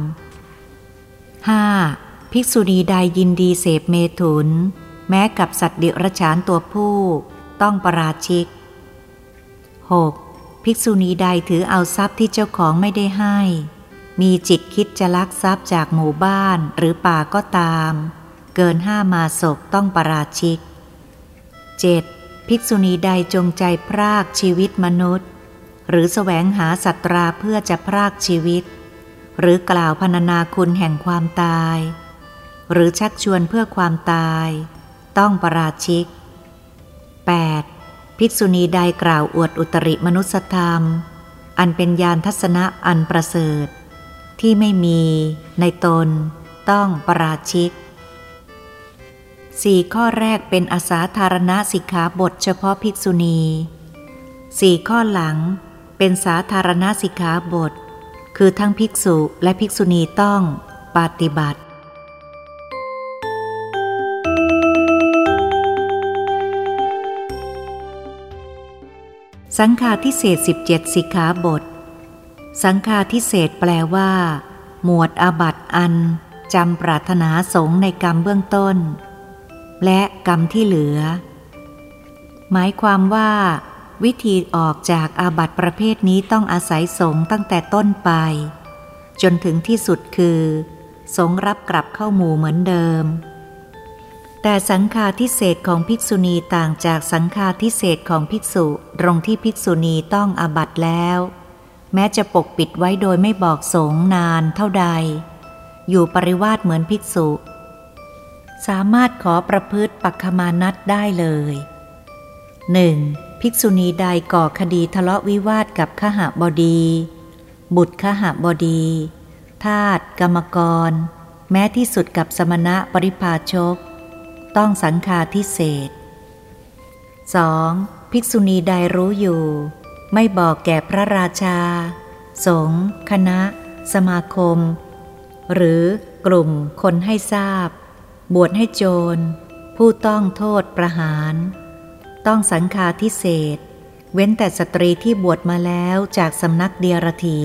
5. ภิกษุณีใดยินดีเสพเมถุน แม้กับสัตว์เดรัจฉานตัวผู้ ต้องประราชิก 6. ภิกษุณีใดถือเอาทรัพย์ที่เจ้าของไม่ได้ให้ มีจิตคิดจะลักทรัพย์จากหมู่บ้านหรือป่าก็ตาม เกินห้ามาศกต้องประราชิก 7. ภิกษุณีใดจงใจพรากชีวิตมนุษย์ หรือแสวงหาสัตราเพื่อจะพรากชีวิต หรือกล่าวพรรณนาคุณแห่งความตาย หรือชักชวนเพื่อความตาย ต้องประราชิก 8. ภิกษุณีใดกล่าวอวดอุตริมนุสธรรม อันเป็นยานทัศนะอันประเสริฐ ที่ไม่มีในตน ต้องประราชิก สี่ข้อแรกเป็นอาสาธารณสิกขาบทเฉพาะภิกษุณีสี่ข้อหลังเป็นสาธารณสิกขาบท คือทั้งภิกษุและภิกษุณีต้องปฏิบัติ สังฆาทิเศษ17 สิกขาบท สังฆาทิเศษแปลว่า หมวดอาบัตอันจำปรารถนาสงในกรรมเบื้องต้น และกรรมที่เหลือ หมายความว่า วิธีออกจากอาบัติประเภทนี้ต้องอาศัยสงตั้งแต่ต้นไป จนถึงที่สุดคือ สงรับกลับเข้าหมู่เหมือนเดิม แต่สังฆาทิเศษของภิกษุณีต่างจากสังฆาทิเศษของภิกษุตรงที่ภิกษุณีต้องอาบัตแล้ว แม้จะปกปิดไว้โดยไม่บอกสงนานเท่าใด อยู่ปริวาสเหมือนภิกษุ สามารถขอประพฤติปักขมานัดได้เลย 1. ภิกษุณีใดก่อคดีทะเลาะวิวาทกับขหบดี บุตรขหบดี ทาตกรรมกร แม้ที่สุดกับสมณะปริพาชก ต้องสังฆาทิเศษ 2. ภิกษุณีใดรู้อยู่ ไม่บอกแก่พระราชา สงฆ์คณะ สมาคม หรือกลุ่มคนให้ทราบ บวชให้โจร ผู้ต้องโทษประหาร ต้องสังฆาทิเศษ เว้นแต่สตรีที่บวชมาแล้วจากสำนักเดียรถี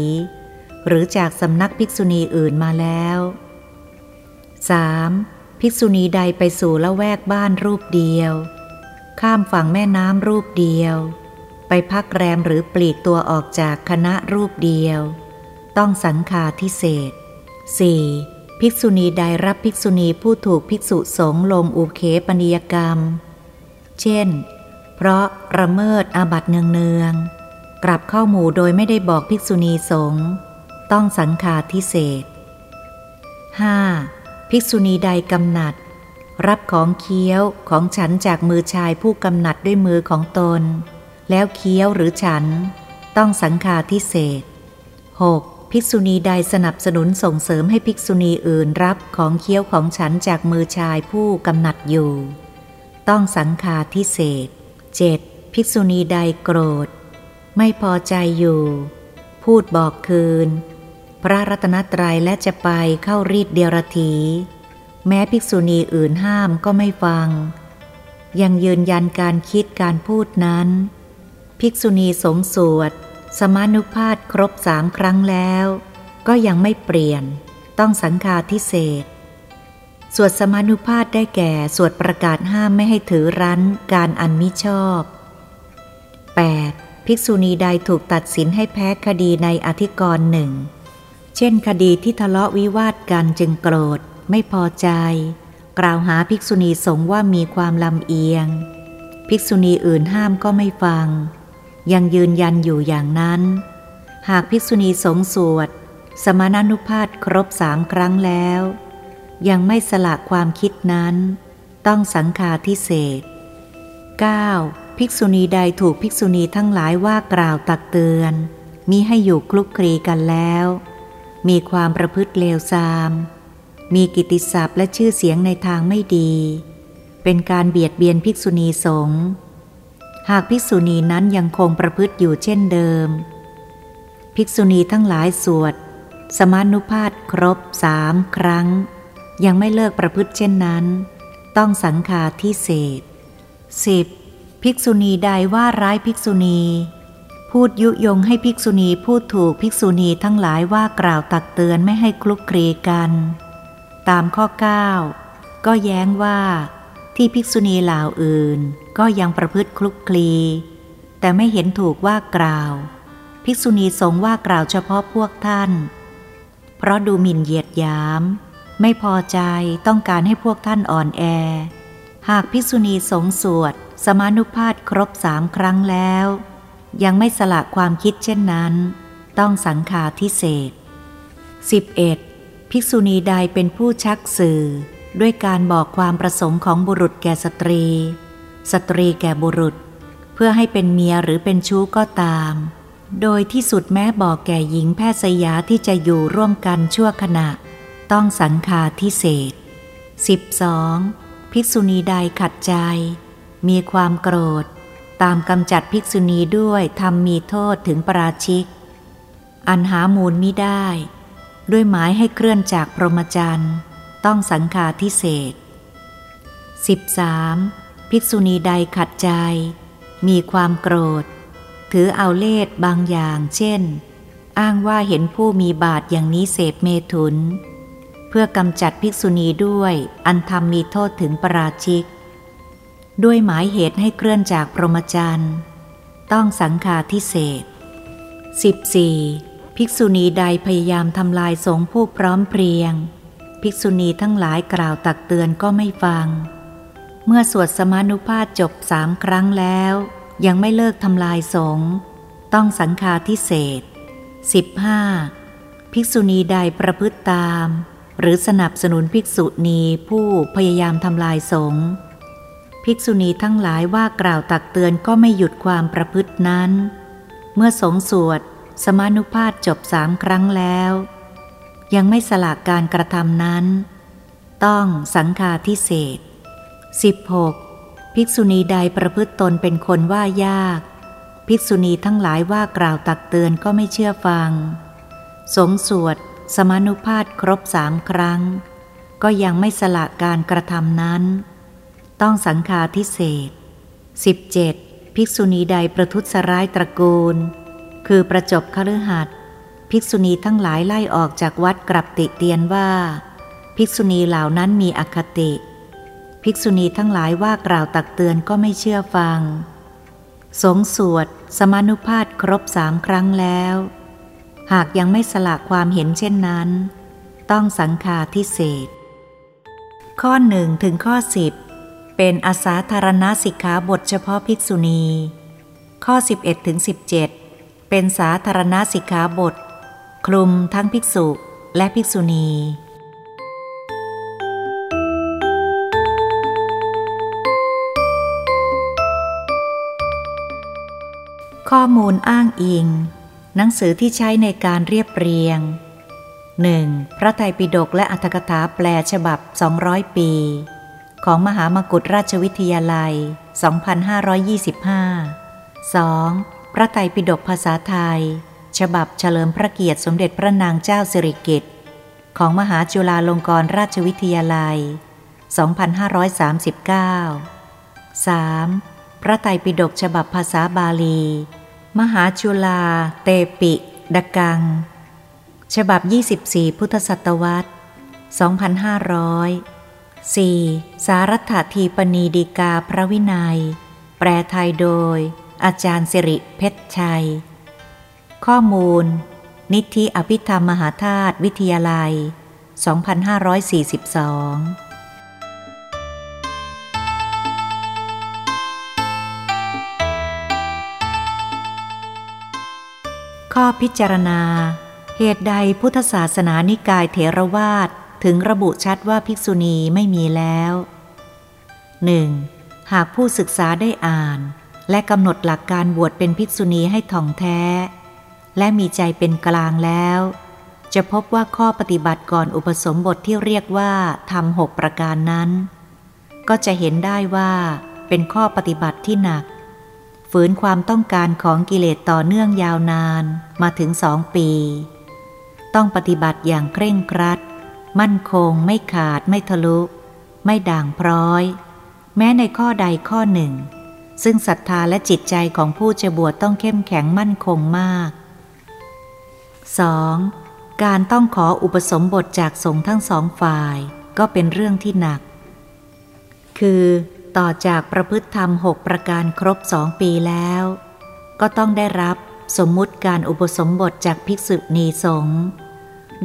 หรือจากสำนักภิกษุณีอื่นมาแล้ว 3. ภิกษุณีใดไปสู่ละแวกบ้านรูปเดียว ข้ามฝั่งแม่น้ำรูปเดียว ไปพักแรมหรือปลีกตัวออกจากคณะรูปเดียว ต้องสังฆาทิเศษ 4. ภิกษุณีใดรับภิกษุณีผู้ถูกภิกษุสงฆ์ลงอุเคปนิยกรรม เช่น เพราะระเมิดอาบัตเนืองๆ กลับเข้าหมู่โดยไม่ได้บอกภิกษุณีสงฆ์ต้องสังฆาทิเศษ 5. ภิกษุณีใดกำหนัด รับของเคี้ยวของฉันจากมือชายผู้กำหนัดด้วยมือของตน แล้วเคี้ยวหรือฉัน ต้องสังฆาทิเศษ 6. ภิกษุณีใดสนับสนุนส่งเสริมให้ภิกษุณีอื่นรับของเคี้ยวของฉันจากมือชายผู้กำหนัดอยู่ ต้องสังฆาทิเศษ 7. ภิกษุณีใดโกรธ ไม่พอใจอยู่ พูดบอกคืน พระรัตนตรัยและจะไปเข้ารีดเดียรถี แม้ภิกษุณีอื่นห้ามก็ไม่ฟัง ยังยืนยันการคิดการพูดนั้น ภิกษุณีสงสวด สมานุภาพครบสามครั้งแล้ว ก็ยังไม่เปลี่ยน ต้องสังฆาทิเศษสวดสมานุภาพได้แก่ สวดประกาศห้ามไม่ให้ถือรั้นการอันมิชอบ 8. ภิกษุณีใดถูกตัดสินให้แพ้คดีในอธิกรณ์หนึ่ง เช่นคดีที่ทะเลาะวิวาทกันจึงโกรธ ไม่พอใจ กล่าวหาภิกษุณีสงฆ์ว่ามีความลำเอียง ภิกษุณีอื่นห้ามก็ไม่ฟัง ยังยืนยันอยู่อย่างนั้น หากภิกษุณีสงสวด สมานานุภาพครบสามครั้งแล้ว ยังไม่สละความคิดนั้น ต้องสังฆาทิเศษ 9. ภิกษุณีใดถูกภิกษุณีทั้งหลายว่ากล่าวตักเตือน มีให้อยู่คลุกคลีกันแล้ว มีความประพฤติเลวทราม มีกิตติศัพท์และชื่อเสียงในทางไม่ดี เป็นการเบียดเบียนภิกษุณีสงฆ์ หากภิกษุณีนั้นยังคงประพฤติอยู่เช่นเดิม ภิกษุณีทั้งหลายสวด สมานุภาพครบสามครั้ง ยังไม่เลิกประพฤติเช่นนั้น ต้องสังฆาทิเศษ 10. ภิกษุณีใดว่าร้ายภิกษุณี พูดยุยงให้ภิกษุณีพูดถูกภิกษุณีทั้งหลายว่ากล่าวตักเตือนไม่ให้คลุกคลีกัน ตามข้อ 9 ก็แย้งว่าที่ภิกษุณีเหล่าอื่น ก็ยังประพฤติคลุกคลี แต่ไม่เห็นถูกว่ากล่าว ภิกษุณีสงว่ากล่าวเฉพาะพวกท่าน เพราะดูหมิ่นเหยียดยาม ไม่พอใจต้องการให้พวกท่านอ่อนแอ หากภิกษุณีสงสวด สมานุภาพครบสามครั้งแล้ว ยังไม่สละความคิดเช่นนั้น ต้องสังฆาทิเศษ 11. ภิกษุณีใดเป็นผู้ชักสื่อ ด้วยการบอกความประสงค์ของบุรุษแก่สตรี สตรีแก่บุรุษ เพื่อให้เป็นเมียหรือเป็นชู้ก็ตาม โดยที่สุดแม้บอกแก่หญิงแพทย์สยาที่จะอยู่ร่วมกันชั่วขณะ ต้องสังฆาทิเศษ 12. ภิกษุณีใดขัดใจ มีความโกรธ ตามกำจัดภิกษุณีด้วยทำมีโทษถึงปราชิก อันหามูลมิได้ ด้วยหมายให้เคลื่อนจากพรหมจรรย์ ต้องสังฆาทิเศษ 13. ภิกษุณีใดขัดใจ มีความโกรธ ถือเอาเลสบางอย่าง เช่น อ้างว่าเห็นผู้มีบาทอย่างนี้เสพเมถุน เพื่อกำจัดภิกษุณีด้วยอันทำมีโทษถึงปราชิก ด้วยหมายเหตุให้เคลื่อนจากพรหมจรรย์ต้องสังฆาทิเศษ 14. ภิกษุณีใดพยายามทำลายสงฆ์ผู้พร้อมเพรียง ภิกษุณีทั้งหลายกล่าวตักเตือนก็ไม่ฟัง เมื่อสวดสมานุภาพจบสามครั้งแล้ว ยังไม่เลิกทำลายสงต้องสังฆาทิเศษ 15. ภิกษุณีใดประพฤติตาม หรือสนับสนุนภิกษุณีผู้พยายามทำลายสงภิกษุณีทั้งหลายว่ากล่าวตักเตือนก็ไม่หยุดความประพฤตินั้น เมื่อสงสวดสมานุภาพจบสามครั้งแล้ว ยังไม่สละการกระทำนั้น ต้องสังฆาทิเศษ 16. ภิกษุณีใดประพฤติตนเป็นคนว่ายาก ภิกษุณีทั้งหลายว่ากล่าวตักเตือนก็ไม่เชื่อฟัง สงสวด สมานุภาพครบสามครั้ง ก็ยังไม่สละการกระทำนั้น ต้องสังฆาทิเศษ 17. ภิกษุณีใดประทุษร้ายตระกูล คือประจบคฤหัสถ์ภิกษุณีทั้งหลายไล่ออกจากวัดกลับติเตียนว่า ภิกษุณีเหล่านั้นมีอคติ ภิกษุณีทั้งหลายว่ากล่าวตักเตือนก็ไม่เชื่อฟัง สงสวด สมานุภาพครบสามครั้งแล้ว หากยังไม่สละความเห็นเช่นนั้น ต้องสังฆาทิเศษ ข้อหนึ่งถึงข้อสิบเป็นอาสาธารณสิกขาบทเฉพาะภิกษุณี ข้อ 11ถึง17 เป็นสาธารณสิกขาบท คลุมทั้งภิกษุและภิกษุณี ข้อมูลอ้างอิง หนังสือที่ใช้ในการเรียบเรียง 1. พระไตรปิฎกและอัตถกถาแปลฉบับ 200 ปี ของมหามกุฏราชวิทยาลัย 2525 2. พระไตรปิฎกภาษาไทย ฉบับเฉลิมพระเกียรติสมเด็จพระนางเจ้าสิริกิติ์ของมหาจุฬาลงกรณราชวิทยาลัย 2539 3. พระไตรปิฎกฉบับภาษาบาลี มหาจุฬาเตปิดกัง ฉบับ 24 พุทธศตวรรษ 2500 4. สารัตถีปณีดีกาพระวินยัย แปลไทยโดย อาจารย์สิริเพชรชัย ข้อมูล นิธิอภิธรรมมหาธาตุวิทยาลัย 2542 ข้อพิจารณา เหตุใดพุทธศาสนานิกายเถรวาทถึงระบุชัดว่าภิกษุณีไม่มีแล้ว 1. หากผู้ศึกษาได้อ่าน และกำหนดหลักการบวชเป็นภิกษุณีให้ท่องแท้ และมีใจเป็นกลางแล้ว จะพบว่าข้อปฏิบัติก่อนอุปสมบทที่เรียกว่าทำหกประการนั้น ก็จะเห็นได้ว่าเป็นข้อปฏิบัติที่หนัก ฝืนความต้องการของกิเลสต่อเนื่องยาวนานมาถึงสองปี ต้องปฏิบัติอย่างเคร่งครัด มั่นคงไม่ขาดไม่ทะลุ ไม่ด่างพร้อย แม้ในข้อใดข้อหนึ่ง ซึ่งศรัทธาและจิตใจของผู้จะบวชต้องเข้มแข็งมั่นคงมาก 2. การต้องขออุปสมบทจากสงฆ์ทั้งสองฝ่าย ก็เป็นเรื่องที่หนัก คือ ต่อจากประพฤติธรรมหกประการครบสองปีแล้ว ก็ต้องได้รับสมมุติการอุปสมบทจากภิกษุณีสงฆ์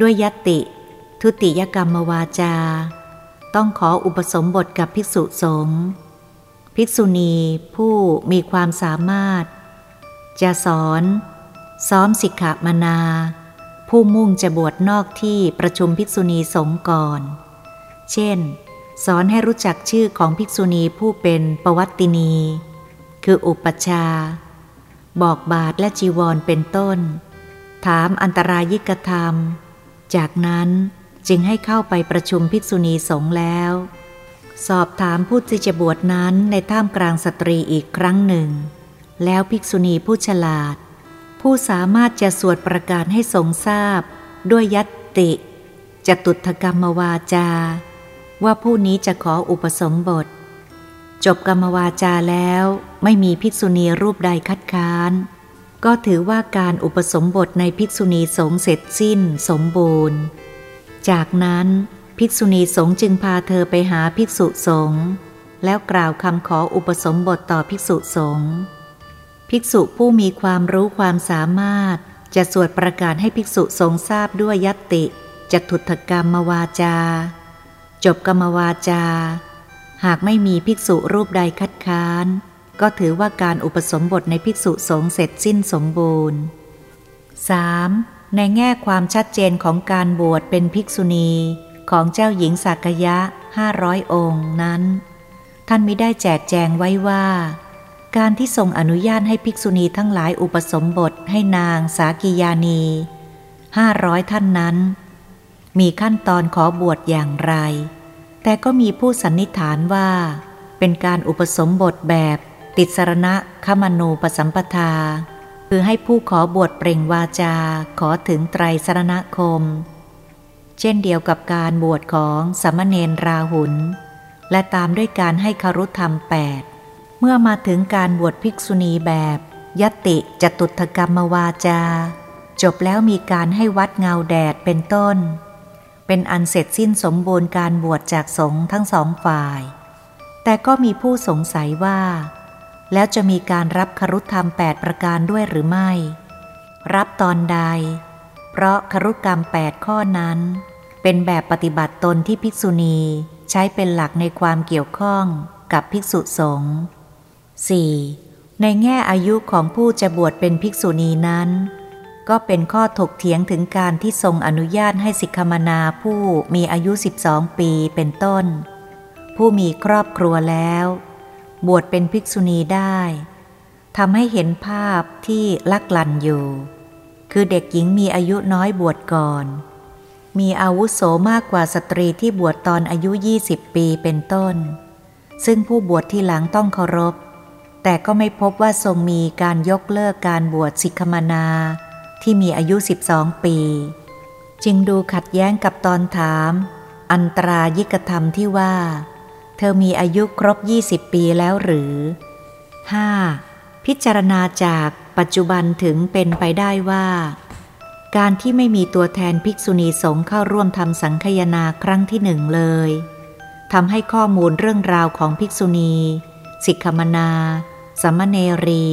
ด้วยยติ ทุติยกรรมวาจา ต้องขออุปสมบทกับภิกษุสงฆ์ภิกษุณีผู้มีความสามารถ จะสอน ซ้อมสิกขามนา ผู้มุ่งจะบวชนอกที่ประชุมภิกษุณีสงฆ์ก่อน เช่น สอนให้รู้จักชื่อของภิกษุณีผู้เป็นปวัตตินี คืออุปชา บอกบาทและจีวรเป็นต้น ถามอันตรายิกธรรม จากนั้นจึงให้เข้าไปประชุมภิกษุณีสงฆ์แล้ว สอบถามผู้ที่จะบวชนั้นในท่ามกลางสตรีอีกครั้งหนึ่ง แล้วภิกษุณีผู้ฉลาด ผู้สามารถจะสวดประกาศให้สงทราบ ด้วยยัตติจะตุถกรรมวาจา ว่าผู้นี้จะขออุปสมบท จบกรรมวาจาแล้วไม่มีภิกษุณีรูปใดคัดค้าน ก็ถือว่าการอุปสมบทในภิกษุณีสงเสร็จสิ้นสมบูรณ์ จากนั้นภิกษุณีสงจึงพาเธอไปหาภิกษุสงฆ์แล้วกล่าวคำขออุปสมบทต่อภิกษุสงฆ์ภิกษุผู้มีความรู้ความสามารถ จะสวดประกาศให้ภิกษุสงฆ์ทราบด้วยยติจตุถกรรมวาจา จบกรรมวาจา หากไม่มีภิกษุรูปใดคัดค้าน ก็ถือว่าการอุปสมบทในภิกษุสงฆ์เสร็จสิ้นสมบูรณ์ 3. ในแง่ความชัดเจนของการบวชเป็นภิกษุณีของเจ้าหญิงสักยะห้าร้อยองค์นั้น ท่านมิได้แจกแจงไว้ว่า การที่ทรงอนุญาตให้ภิกษุณีทั้งหลายอุปสมบทให้นางสากิยานีห้าร้อยท่านนั้น มีขั้นตอนขอบวชอย่างไร แต่ก็มีผู้สันนิษฐานว่า เป็นการอุปสมบทแบบติดสรณะขมนูปสัมปทา คือให้ผู้ขอบวชเปล่งวาจาขอถึงไตรสรณคม เช่นเดียวกับการบวชของสมณเณรราหุล และตามด้วยการให้คารุธรรมแปดเมื่อมาถึงการบวชภิกษุณีแบบยติจตุถกรรมวาจา จบแล้วมีการให้วัดเงาแดดเป็นต้น เป็นอันเสร็จสิ้นสมบูรณ์การบวชจากสงฆ์ทั้งสองฝ่าย แต่ก็มีผู้สงสัยว่า แล้วจะมีการรับครุธรรมแปดประการด้วยหรือไม่ รับตอนใด เพราะครุกรรมแปดข้อนั้น เป็นแบบปฏิบัติตนที่ภิกษุณีใช้เป็นหลักในความเกี่ยวข้องกับภิกษุสงฆ์ 4. ในแง่อายุของผู้จะบวชเป็นภิกษุณีนั้น ก็เป็นข้อถกเถียงถึงการที่ทรงอนุญาตให้สิกขมนาผู้มีอายุ 12 ปีเป็นต้น ผู้มีครอบครัวแล้ว บวชเป็นภิกษุณีได้ทำให้เห็นภาพที่ลักลันอยู่ คือเด็กหญิงมีอายุน้อยบวชก่อน มีอาวุโสมากกว่าสตรีที่บวชตอนอายุ 20 ปีเป็นต้น ซึ่งผู้บวชที่หลังต้องเคารพ แต่ก็ไม่พบว่าทรงมีการยกเลิกการบวชสิกขมนา ที่มีอายุ 12 ปี จึงดูขัดแย้งกับตอนถาม อันตรายิกธรรมที่ว่า เธอมีอายุครบ 20 ปีแล้วหรือ 5. พิจารณาจากปัจจุบันถึงเป็นไปได้ว่า การที่ไม่มีตัวแทนภิกษุณีสงฆ์เข้าร่วมทำสังคยนาครั้งที่หนึ่งเลยทำให้ข้อมูลเรื่องราวของภิกษุณี สิกขมนาสัมมเนรี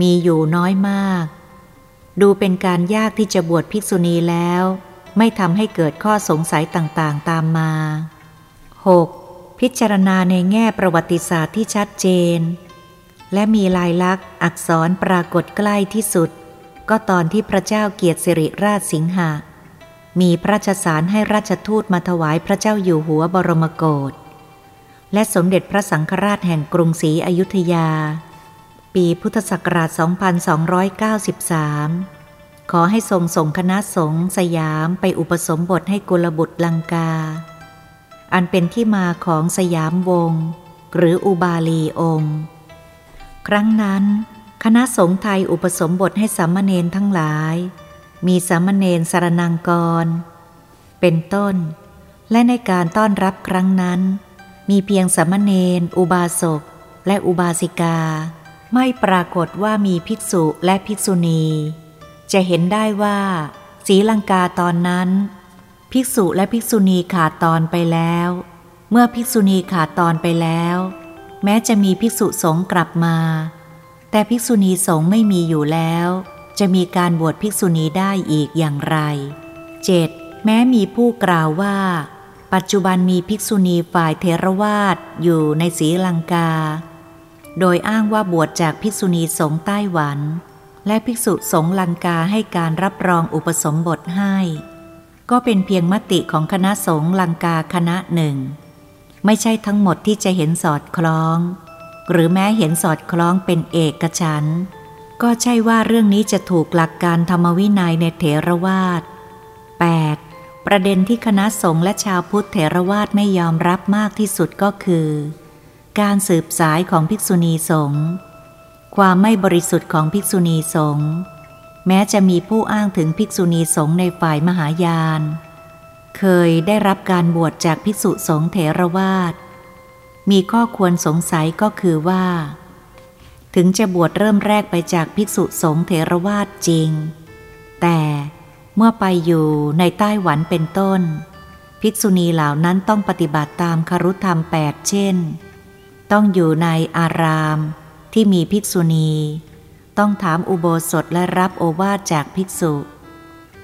มีอยู่น้อยมาก ดูเป็นการยากที่จะบวชภิกษุณีแล้ว ไม่ทำให้เกิดข้อสงสัยต่างๆ ตามมา 6. พิจารณาในแง่ประวัติศาสตร์ที่ชัดเจน และมีลายลักษณ์อักษรปรากฏใกล้ที่สุด ก็ตอนที่พระเจ้าเกียรติสิริราชสิงหะมีพระราชสารให้ราชทูตมาถวายพระเจ้าอยู่หัวบรมโกศและสมเด็จพระสังฆราชแห่งกรุงศรีอยุธยา ปีพุทธศักราช 2293 ขอให้ทรงส่งคณะสงฆ์สยามไปอุปสมบทให้กุลบุตรลังกา อันเป็นที่มาของสยามวง หรืออุบาลีองค์ ครั้งนั้น คณะสงฆ์ไทยอุปสมบทให้สามเณรทั้งหลาย มีสามเณรสารนังกร เป็นต้น และในการต้อนรับครั้งนั้น มีเพียงสามเณรอุบาสกและอุบาสิกา ไม่ปรากฏว่ามีภิกษุและภิกษุณี จะเห็นได้ว่าศีลังกาตอนนั้น ภิกษุและภิกษุณีขาดตอนไปแล้ว เมื่อภิกษุณีขาดตอนไปแล้ว แม้จะมีภิกษุสงฆ์กลับมา แต่ภิกษุณีสงฆ์ไม่มีอยู่แล้ว จะมีการบวชภิกษุณีได้อีกอย่างไร 7. แม้มีผู้กล่าวว่า ปัจจุบันมีภิกษุณีฝ่ายเทรวาสอยู่ในศีลังกา โดยอ้างว่าบวชจากภิกษุณีสงฆ์ไต้หวัน และภิกษุสงฆ์ลังกาให้การรับรองอุปสมบทให้ ก็เป็นเพียงมติของคณะสงฆ์ลังกาคณะหนึ่ง ไม่ใช่ทั้งหมดที่จะเห็นสอดคล้อง หรือแม้เห็นสอดคล้องเป็นเอกฉันก็ใช่ว่าเรื่องนี้จะถูกหลักการธรรมวินัยในเถรวาท 8. ประเด็นที่คณะสงฆ์และชาวพุทธเถรวาทไม่ยอมรับมากที่สุดก็คือ การสืบสายของภิกษุณีสงฆ์ความไม่บริสุทธิ์ของภิกษุณีสงฆ์แม้จะมีผู้อ้างถึงภิกษุณีสงฆ์ในฝ่ายมหายาน เคยได้รับการบวชจากภิกษุสงฆ์เถรวาท มีข้อควรสงสัยก็คือว่า ถึงจะบวชเริ่มแรกไปจากภิกษุสงฆ์เถรวาทจริง แต่เมื่อไปอยู่ในใต้หวันเป็นต้น ภิกษุณีเหล่านั้นต้องปฏิบัติตามคารุธรรมแปดเช่น ต้องอยู่ในอารามที่มีภิกษุณี ต้องถามอุโบสถและรับโอวาทจากภิกษุ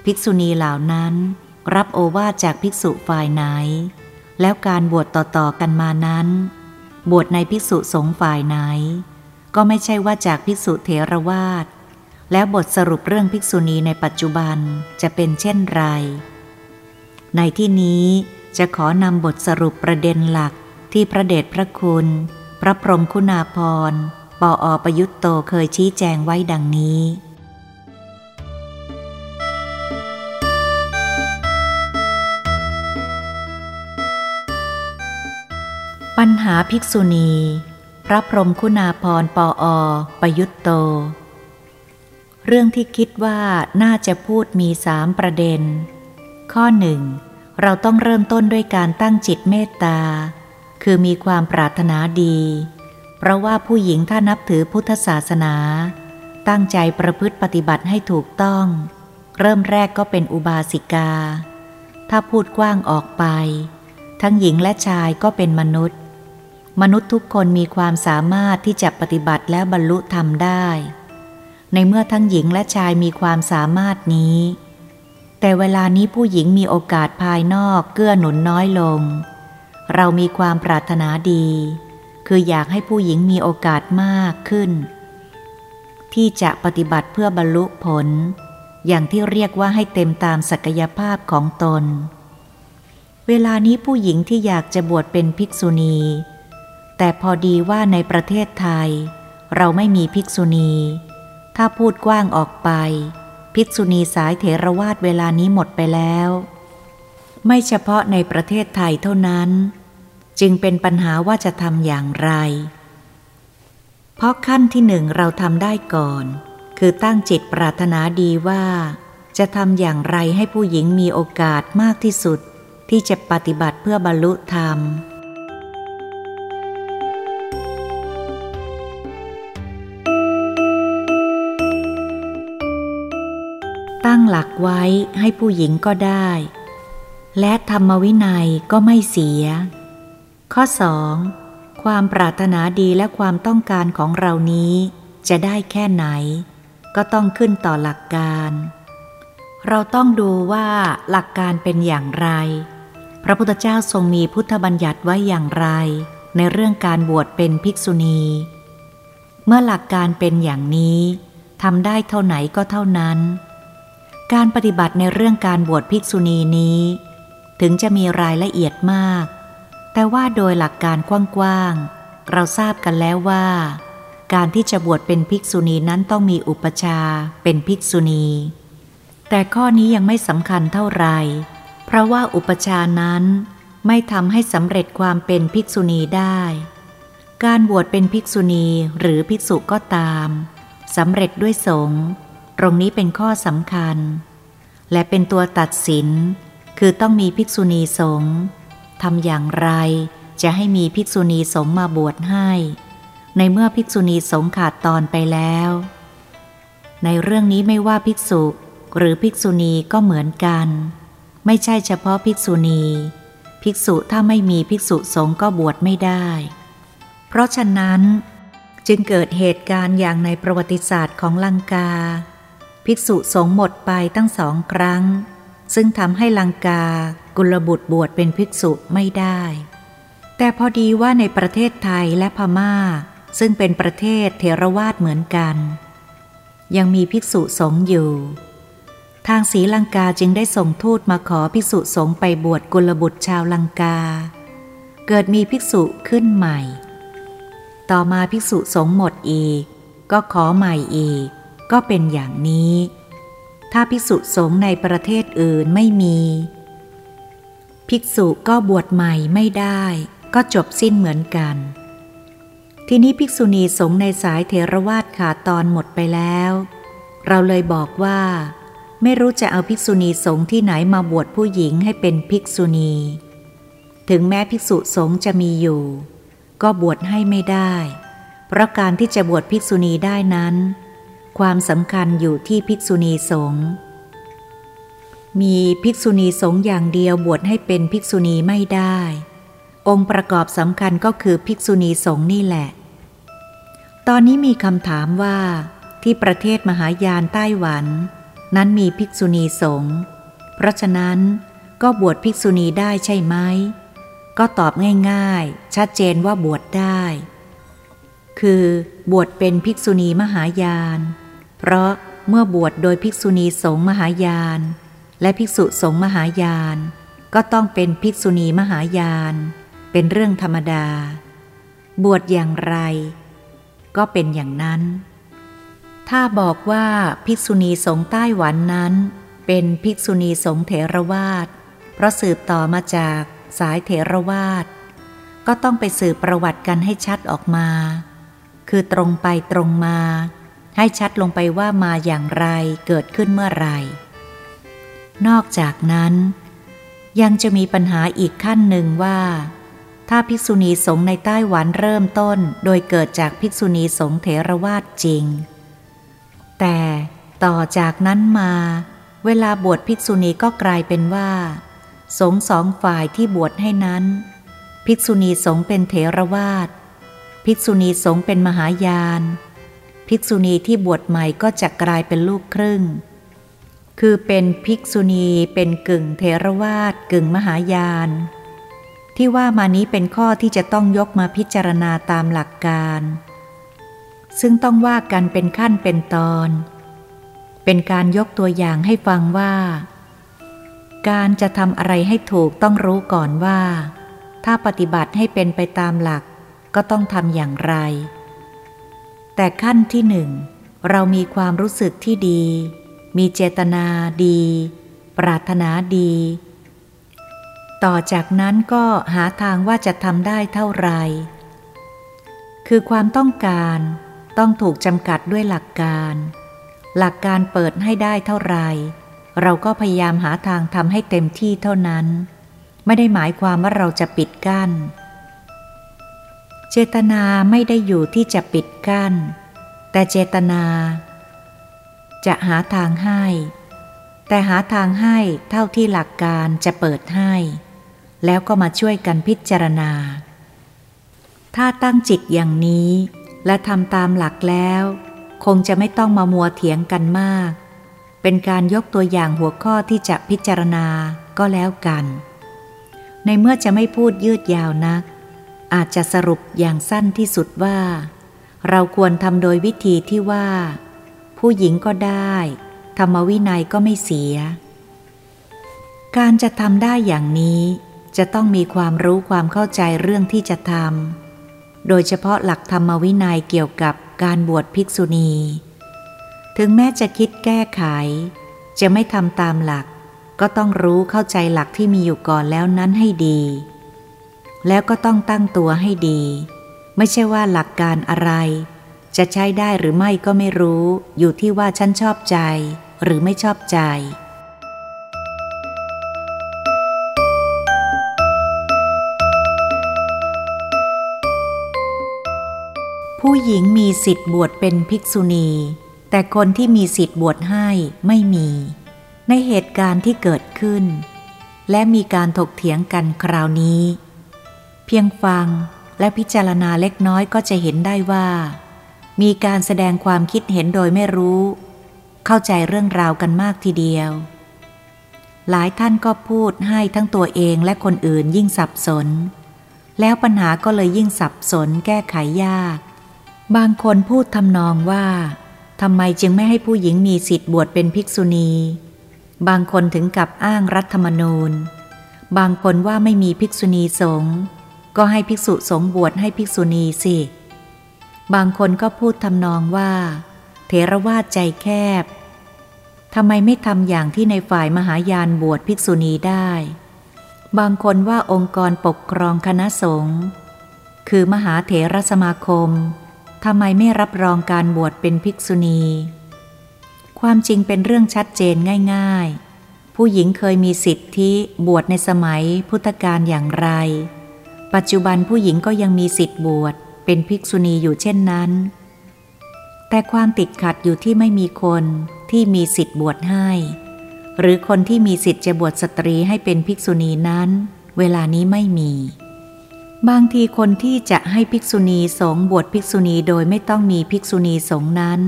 ภิกษุณีเหล่านั้น รับโอวาทจากภิกษุฝ่ายไหน แล้วการบวชต่อๆกันมานั้น บวชในภิกษุสงฆ์ฝ่ายไหน ก็ไม่ใช่ว่าจากภิกษุเถรวาทแล้วบทสรุปเรื่องภิกษุณีในปัจจุบันจะเป็นเช่นไร ในที่นี้จะขอนำบทสรุปประเด็นหลักที่พระเดชพระคุณ พระพรหมคุณาภรณ์ปออประยุตโตเคยชี้แจงไว้ดังนี้ ปัญหาภิกษุณี พระพรหมคุณาภรณ์ปออประยุตโต เรื่องที่คิดว่าน่าจะพูดมีสามประเด็น ข้อหนึ่งเราต้องเริ่มต้นด้วยการตั้งจิตเมตตา คือมีความปรารถนาดี เพราะว่าผู้หญิงถ้านับถือพุทธศาสนา ตั้งใจประพฤติปฏิบัติให้ถูกต้อง เริ่มแรกก็เป็นอุบาสิกา ถ้าพูดกว้างออกไป ทั้งหญิงและชายก็เป็นมนุษย์ มนุษย์ทุกคนมีความสามารถที่จะปฏิบัติและบรรลุธรรมได้ ในเมื่อทั้งหญิงและชายมีความสามารถนี้ แต่เวลานี้ผู้หญิงมีโอกาสภายนอกเกื้อหนุนน้อยลง เรามีความปรารถนาดี คืออยากให้ผู้หญิงมีโอกาสมากขึ้น ที่จะปฏิบัติเพื่อบรรลุผล อย่างที่เรียกว่าให้เต็มตามศักยภาพของตน เวลานี้ผู้หญิงที่อยากจะบวชเป็นภิกษุณี แต่พอดีว่าในประเทศไทย เราไม่มีภิกษุณี ถ้าพูดกว้างออกไป ภิกษุณีสายเถรวาทเวลานี้หมดไปแล้ว ไม่เฉพาะในประเทศไทยเท่านั้น จึงเป็นปัญหาว่าจะทำอย่างไร เพราะขั้นที่หนึ่งเราทำได้ก่อน คือตั้งจิตปรารถนาดีว่า จะทำอย่างไรให้ผู้หญิงมีโอกาสมากที่สุด ที่จะปฏิบัติเพื่อบรรลุธรรมตั้งหลักไว้ให้ผู้หญิงก็ได้ และธรรมวินัยก็ไม่เสีย ข้อสองความปรารถนาดีและความต้องการของเรานี้ จะได้แค่ไหน ก็ต้องขึ้นต่อหลักการ เราต้องดูว่าหลักการเป็นอย่างไร พระพุทธเจ้าทรงมีพุทธบัญญัติไว้อย่างไร ในเรื่องการบวชเป็นภิกษุณี เมื่อหลักการเป็นอย่างนี้ทำได้เท่าไหนก็เท่านั้น การปฏิบัติในเรื่องการบวชภิกษุณีนี้ ถึงจะมีรายละเอียดมาก แต่ว่าโดยหลักการกว้างๆ เราทราบกันแล้วว่า การที่จะบวชเป็นภิกษุณีนั้นต้องมีอุปชาเป็นภิกษุณี แต่ข้อนี้ยังไม่สำคัญเท่าไหร่ เพราะว่าอุปชานั้นไม่ทำให้สำเร็จความเป็นภิกษุณีได้ การบวชเป็นภิกษุณีหรือภิกษุก็ตามสำเร็จด้วยสงฆ์ตรงนี้เป็นข้อสำคัญ และเป็นตัวตัดสิน คือต้องมีภิกษุณีสงฆ์ทำอย่างไรจะให้มีภิกษุณีสงฆ์มาบวชให้ ในเมื่อภิกษุณีสงฆ์ขาดตอนไปแล้ว ในเรื่องนี้ไม่ว่าภิกษุหรือภิกษุณีก็เหมือนกัน ไม่ใช่เฉพาะภิกษุณี ภิกษุถ้าไม่มีภิกษุสงฆ์ก็บวชไม่ได้ เพราะฉะนั้นจึงเกิดเหตุการณ์อย่างในประวัติศาสตร์ของลังกา ภิกษุสงฆ์หมดไปตั้งสองครั้ง ซึ่งทำให้ลังกากุลบุตรบวชเป็นภิกษุไม่ได้ แต่พอดีว่าในประเทศไทยและพมา่า ซึ่งเป็นประเทศเทรวาสเหมือนกัน ยังมีภิกษุสงฆ์อยู่ ทางศรีลังกาจึงได้ส่งทูตมาขอภิกษุสงฆ์ไปบวชกุลบุตรชาวลังกา เกิดมีภิกษุขึ้นใหม่ ต่อมาภิกษุสงฆ์หมดอีก ก็ขอใหม่อีก ก็เป็นอย่างนี้ ถ้าภิกษุสงฆ์ในประเทศอื่นไม่มี ภิกษุก็บวชใหม่ไม่ได้ ก็จบสิ้นเหมือนกัน ทีนี้ภิกษุณีสงฆ์ในสายเทรวาสขาดตอนหมดไปแล้ว เราเลยบอกว่า ไม่รู้จะเอาภิกษุณีสงฆ์ที่ไหนมาบวชผู้หญิงให้เป็นภิกษุณี ถึงแม้ภิกษุสงฆ์จะมีอยู่ ก็บวชให้ไม่ได้ เพราะการที่จะบวชภิกษุณีได้นั้น ความสำคัญอยู่ที่ภิกษุณีสงฆ์มีภิกษุณีสงฆ์อย่างเดียวบวชให้เป็นภิกษุณีไม่ได้ องค์ประกอบสำคัญก็คือภิกษุณีสงฆ์นี่แหละ ตอนนี้มีคำถามว่าที่ประเทศมหายานไต้หวัน นั้นมีภิกษุณีสงฆ์เพราะฉะนั้นก็บวชภิกษุณีได้ใช่ไหม ก็ตอบง่ายๆ ชัดเจนว่าบวชได้ คือบวชเป็นภิกษุณีมหายาน เพราะเมื่อบวชโดยภิกษุณีสงฆ์มหายาน และภิกษุสงฆ์มหายาน ก็ต้องเป็นภิกษุณีมหายาน เป็นเรื่องธรรมดา บวชอย่างไร ก็เป็นอย่างนั้น ถ้าบอกว่าภิกษุณีสงฆ์ไต้หวันนั้น เป็นภิกษุณีสงฆ์เถรวาทเพราะสืบต่อมาจากสายเถรวาทก็ต้องไปสืบประวัติกันให้ชัดออกมา คือตรงไปตรงมา ให้ชัดลงไปว่ามาอย่างไรเกิดขึ้นเมื่อไร นอกจากนั้น ยังจะมีปัญหาอีกขั้นหนึ่งว่า ถ้าภิกษุณีสงฆ์ในไต้หวันเริ่มต้นโดยเกิดจากภิกษุณีสงฆ์เถรวาทจริง แต่ต่อจากนั้นมา เวลาบวชภิกษุณีก็กลายเป็นว่า สงสองฝ่ายที่บวชให้นั้น ภิกษุณีสงเป็นเถรวาทภิกษุณีสงเป็นมหายาน ภิกษุณีที่บวชใหม่ก็จะกลายเป็นลูกครึ่ง คือเป็นภิกษุณีเป็นกึ่งเทรวาทกึ่งมหายาน ที่ว่ามานี้เป็นข้อที่จะต้องยกมาพิจารณาตามหลักการ ซึ่งต้องว่ากันเป็นขั้นเป็นตอน เป็นการยกตัวอย่างให้ฟังว่า การจะทำอะไรให้ถูกต้องรู้ก่อนว่า ถ้าปฏิบัติให้เป็นไปตามหลักก็ต้องทำอย่างไร แต่ขั้นที่หนึ่งเรามีความรู้สึกที่ดี มีเจตนาดี ปรารถนาดี ต่อจากนั้นก็หาทางว่าจะทำได้เท่าไร คือความต้องการต้องถูกจำกัดด้วยหลักการ หลักการเปิดให้ได้เท่าไร เราก็พยายามหาทางทำให้เต็มที่เท่านั้น ไม่ได้หมายความว่าเราจะปิดกั้น เจตนาไม่ได้อยู่ที่จะปิดกั้น แต่เจตนา จะหาทางให้ แต่หาทางให้เท่าที่หลักการจะเปิดให้ แล้วก็มาช่วยกันพิจารณา ถ้าตั้งจิตอย่างนี้และทำตามหลักแล้ว คงจะไม่ต้องมามัวเถียงกันมาก เป็นการยกตัวอย่างหัวข้อที่จะพิจารณาก็แล้วกัน ในเมื่อจะไม่พูดยืดยาวนัก อาจจะสรุปอย่างสั้นที่สุดว่า เราควรทำโดยวิธีที่ว่า ผู้หญิงก็ได้ ธรรมวินัยก็ไม่เสีย การจะทำได้อย่างนี้จะต้องมีความรู้ความเข้าใจเรื่องที่จะทำ โดยเฉพาะหลักธรรมวินัยเกี่ยวกับการบวชภิกษุณี ถึงแม้จะคิดแก้ไข จะไม่ทำตามหลัก ก็ต้องรู้เข้าใจหลักที่มีอยู่ก่อนแล้วนั้นให้ดี แล้วก็ต้องตั้งตัวให้ดี ไม่ใช่ว่าหลักการอะไร จะใช้ได้หรือไม่ก็ไม่รู้ อยู่ที่ว่าฉันชอบใจหรือไม่ชอบใจผู้หญิงมีสิทธิ์บวชเป็นภิกษุณี แต่คนที่มีสิทธิ์บวชให้ไม่มี ในเหตุการณ์ที่เกิดขึ้น และมีการถกเถียงกันคราวนี้ เพียงฟังและพิจารณาเล็กน้อยก็จะเห็นได้ว่า มีการแสดงความคิดเห็นโดยไม่รู้ เข้าใจเรื่องราวกันมากทีเดียว หลายท่านก็พูดให้ทั้งตัวเองและคนอื่นยิ่งสับสน แล้วปัญหาก็เลยยิ่งสับสนแก้ไขยาก บางคนพูดทำนองว่าทำไมจึงไม่ให้ผู้หญิงมีสิทธิ์บวชเป็นภิกษุณี บางคนถึงกับอ้างรัฐธรรมนูญ บางคนว่าไม่มีภิกษุณีสงฆ์ ก็ให้ภิกษุสงบวชให้ภิกษุณีสิ บางคนก็พูดทำนองว่าเทรวาสใจแคบทำไมไม่ทำอย่างที่ในฝ่ายมหายานบวชภิกษุณีได้ บางคนว่าองค์กรปกครองคณะสงฆ์คือมหาเถรสมาคมทำไมไม่รับรองการบวชเป็นภิกษุณี ความจริงเป็นเรื่องชัดเจนง่าย ๆ ผู้หญิงเคยมีสิทธิบวชในสมัยพุทธกาลอย่างไร ปัจจุบันผู้หญิงก็ยังมีสิทธิ์บวชเป็นภิกษุณีอยู่เช่นนั้น แต่ความติดขัดอยู่ที่ไม่มีคนที่มีสิทธิ์บวชให้ หรือคนที่มีสิทธิ์จะบวชสตรีให้เป็นภิกษุณีนั้น เวลานี้ไม่มี บางทีคนที่จะให้ภิกษุณีสงบวชภิกษุณีโดยไม่ต้องมีภิกษุณีสงนั้น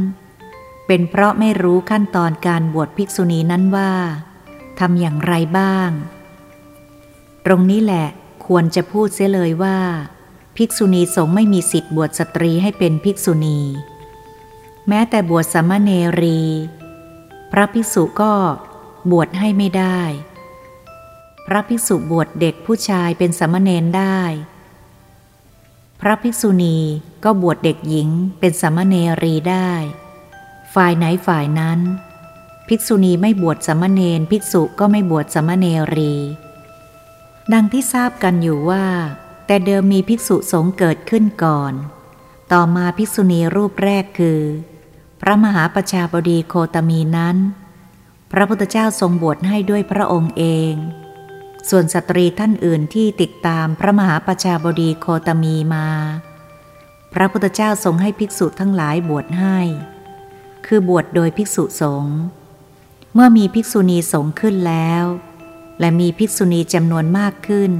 เป็นเพราะไม่รู้ขั้นตอนการบวชภิกษุณีนั้นว่าทำอย่างไรบ้าง ตรงนี้แหละ ควรจะพูดเสียเลยว่า ภิกษุณีสงฆ์ไม่มีสิทธิ์บวชสตรีให้เป็นภิกษุณี แม้แต่บวชสมณเณรี พระภิกษุก็บวชให้ไม่ได้ พระภิกษุบวชเด็กผู้ชายเป็นสมณเณรได้ พระภิกษุณีก็บวชเด็กหญิงเป็นสมณเณรีได้ ฝ่ายไหนฝ่ายนั้น ภิกษุณีไม่บวชสมณเณรภิกษุก็ไม่บวชสมณเณรี ดังที่ทราบกันอยู่ว่า แต่เดิมมีภิกษุสงฆ์เกิดขึ้นก่อน ต่อมาภิกษุณีรูปแรกคือ พระมหาประชาบดีโคตมีนั้น พระพุทธเจ้าทรงบวชให้ด้วยพระองค์เอง ส่วนสตรีท่านอื่นที่ติดตามพระมหาประชาบดีโคตมีมา พระพุทธเจ้าทรงให้ภิกษุทั้งหลายบวชให้ คือบวชโดยภิกษุสงฆ์เมื่อมีภิกษุณีสงฆ์ขึ้นแล้ว และมีภิกษุณีจำนวนมากขึ้น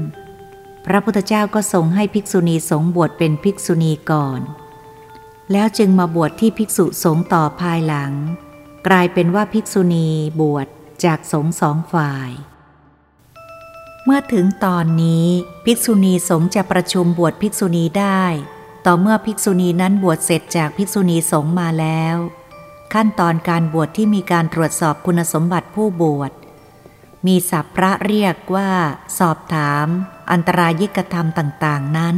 พระพุทธเจ้าก็ทรงให้ภิกษุณีสงบวชเป็นภิกษุณีก่อน แล้วจึงมาบวชที่ภิกษุสงฆ์ต่อภายหลัง กลายเป็นว่าภิกษุณีบวชจากสงฆ์สองฝ่าย เมื่อถึงตอนนี้ภิกษุณีสงฆ์จะประชุมบวชภิกษุณีได้ ต่อเมื่อภิกษุณีนั้นบวชเสร็จจากภิกษุณีสงฆ์มาแล้ว ขั้นตอนการบวชที่มีการตรวจสอบคุณสมบัติผู้บวช มีศัพท์พระเรียกว่าสอบถาม อันตรายิกธรรมต่างๆนั้น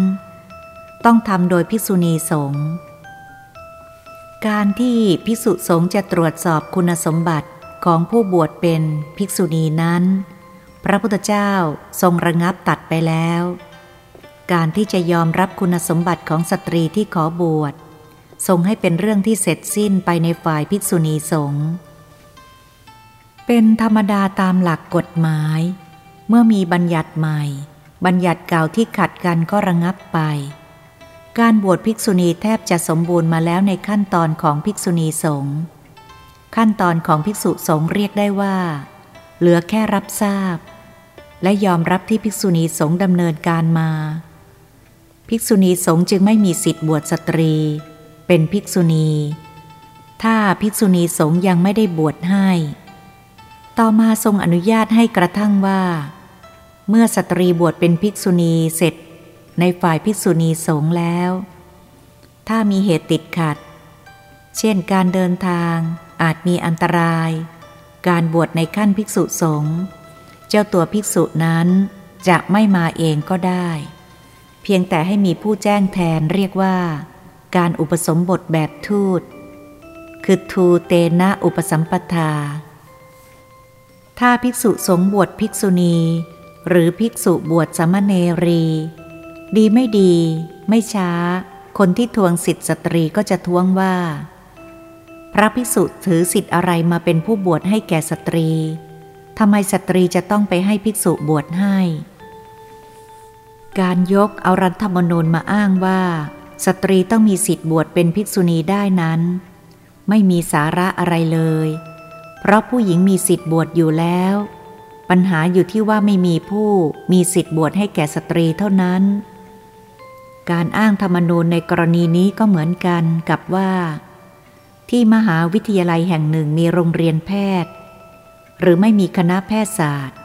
ต้องทำโดยภิกษุณีสงฆ์การที่ภิกษุสงฆ์จะตรวจสอบคุณสมบัติของผู้บวชเป็นภิกษุณีนั้น พระพุทธเจ้าทรงระงับตัดไปแล้ว การที่จะยอมรับคุณสมบัติของสตรีที่ขอบวช ทรงให้เป็นเรื่องที่เสร็จสิ้นไปในฝ่ายภิกษุณีสงฆ์ เป็นธรรมดาตามหลักกฎหมาย เมื่อมีบัญญัติใหม่ บัญญัติเก่าที่ขัดกันก็ระงับไป การบวชภิกษุณีแทบจะสมบูรณ์มาแล้วในขั้นตอนของภิกษุณีสงฆ์ขั้นตอนของภิกษุสงฆ์เรียกได้ว่า เหลือแค่รับทราบ และยอมรับที่ภิกษุณีสงฆ์ดำเนินการมา ภิกษุณีสงฆ์จึงไม่มีสิทธิ์บวชสตรี เป็นภิกษุณี ถ้าภิกษุณีสงฆ์ยังไม่ได้บวชให้ ต่อมาทรงอนุญาตให้กระทั่งว่า เมื่อสตรีบวชเป็นภิกษุณีเสร็จในฝ่ายภิกษุณีสงฆ์แล้ว ถ้ามีเหตุติดขัด เช่นการเดินทางอาจมีอันตราย การบวชในขั้นภิกษุสงฆ์เจ้าตัวภิกษุนั้นจะไม่มาเองก็ได้ เพียงแต่ให้มีผู้แจ้งแทนเรียกว่า การอุปสมบทแบบทูตคือทูเตนะอุปสัมปทา ถ้าภิกษุสงฆ์บวชภิกษุณี หรือภิกษุบวชสามเณรี ดีไม่ดี ไม่ช้า คนที่ทวงสิทธิสตรีก็จะท้วงว่า พระภิกษุถือสิทธิ์อะไรมาเป็นผู้บวชให้แก่สตรีทำไมสตรีจะต้องไปให้ภิกษุบวชให้ การยกเอารัฐธรรมนูญมาอ้างว่า สตรีต้องมีสิทธิ์บวชเป็นภิกษุณีได้นั้น ไม่มีสาระอะไรเลย เพราะผู้หญิงมีสิทธิ์บวชอยู่แล้ว ปัญหาอยู่ที่ว่าไม่มีผู้มีสิทธิ์บวชให้แก่สตรีเท่านั้น การอ้างธรรมนูญในกรณีนี้ก็เหมือนกันกับว่า ที่มหาวิทยาลัยแห่งหนึ่งมีโรงเรียนแพทย์ หรือไม่มีคณะแพทยศาสตร์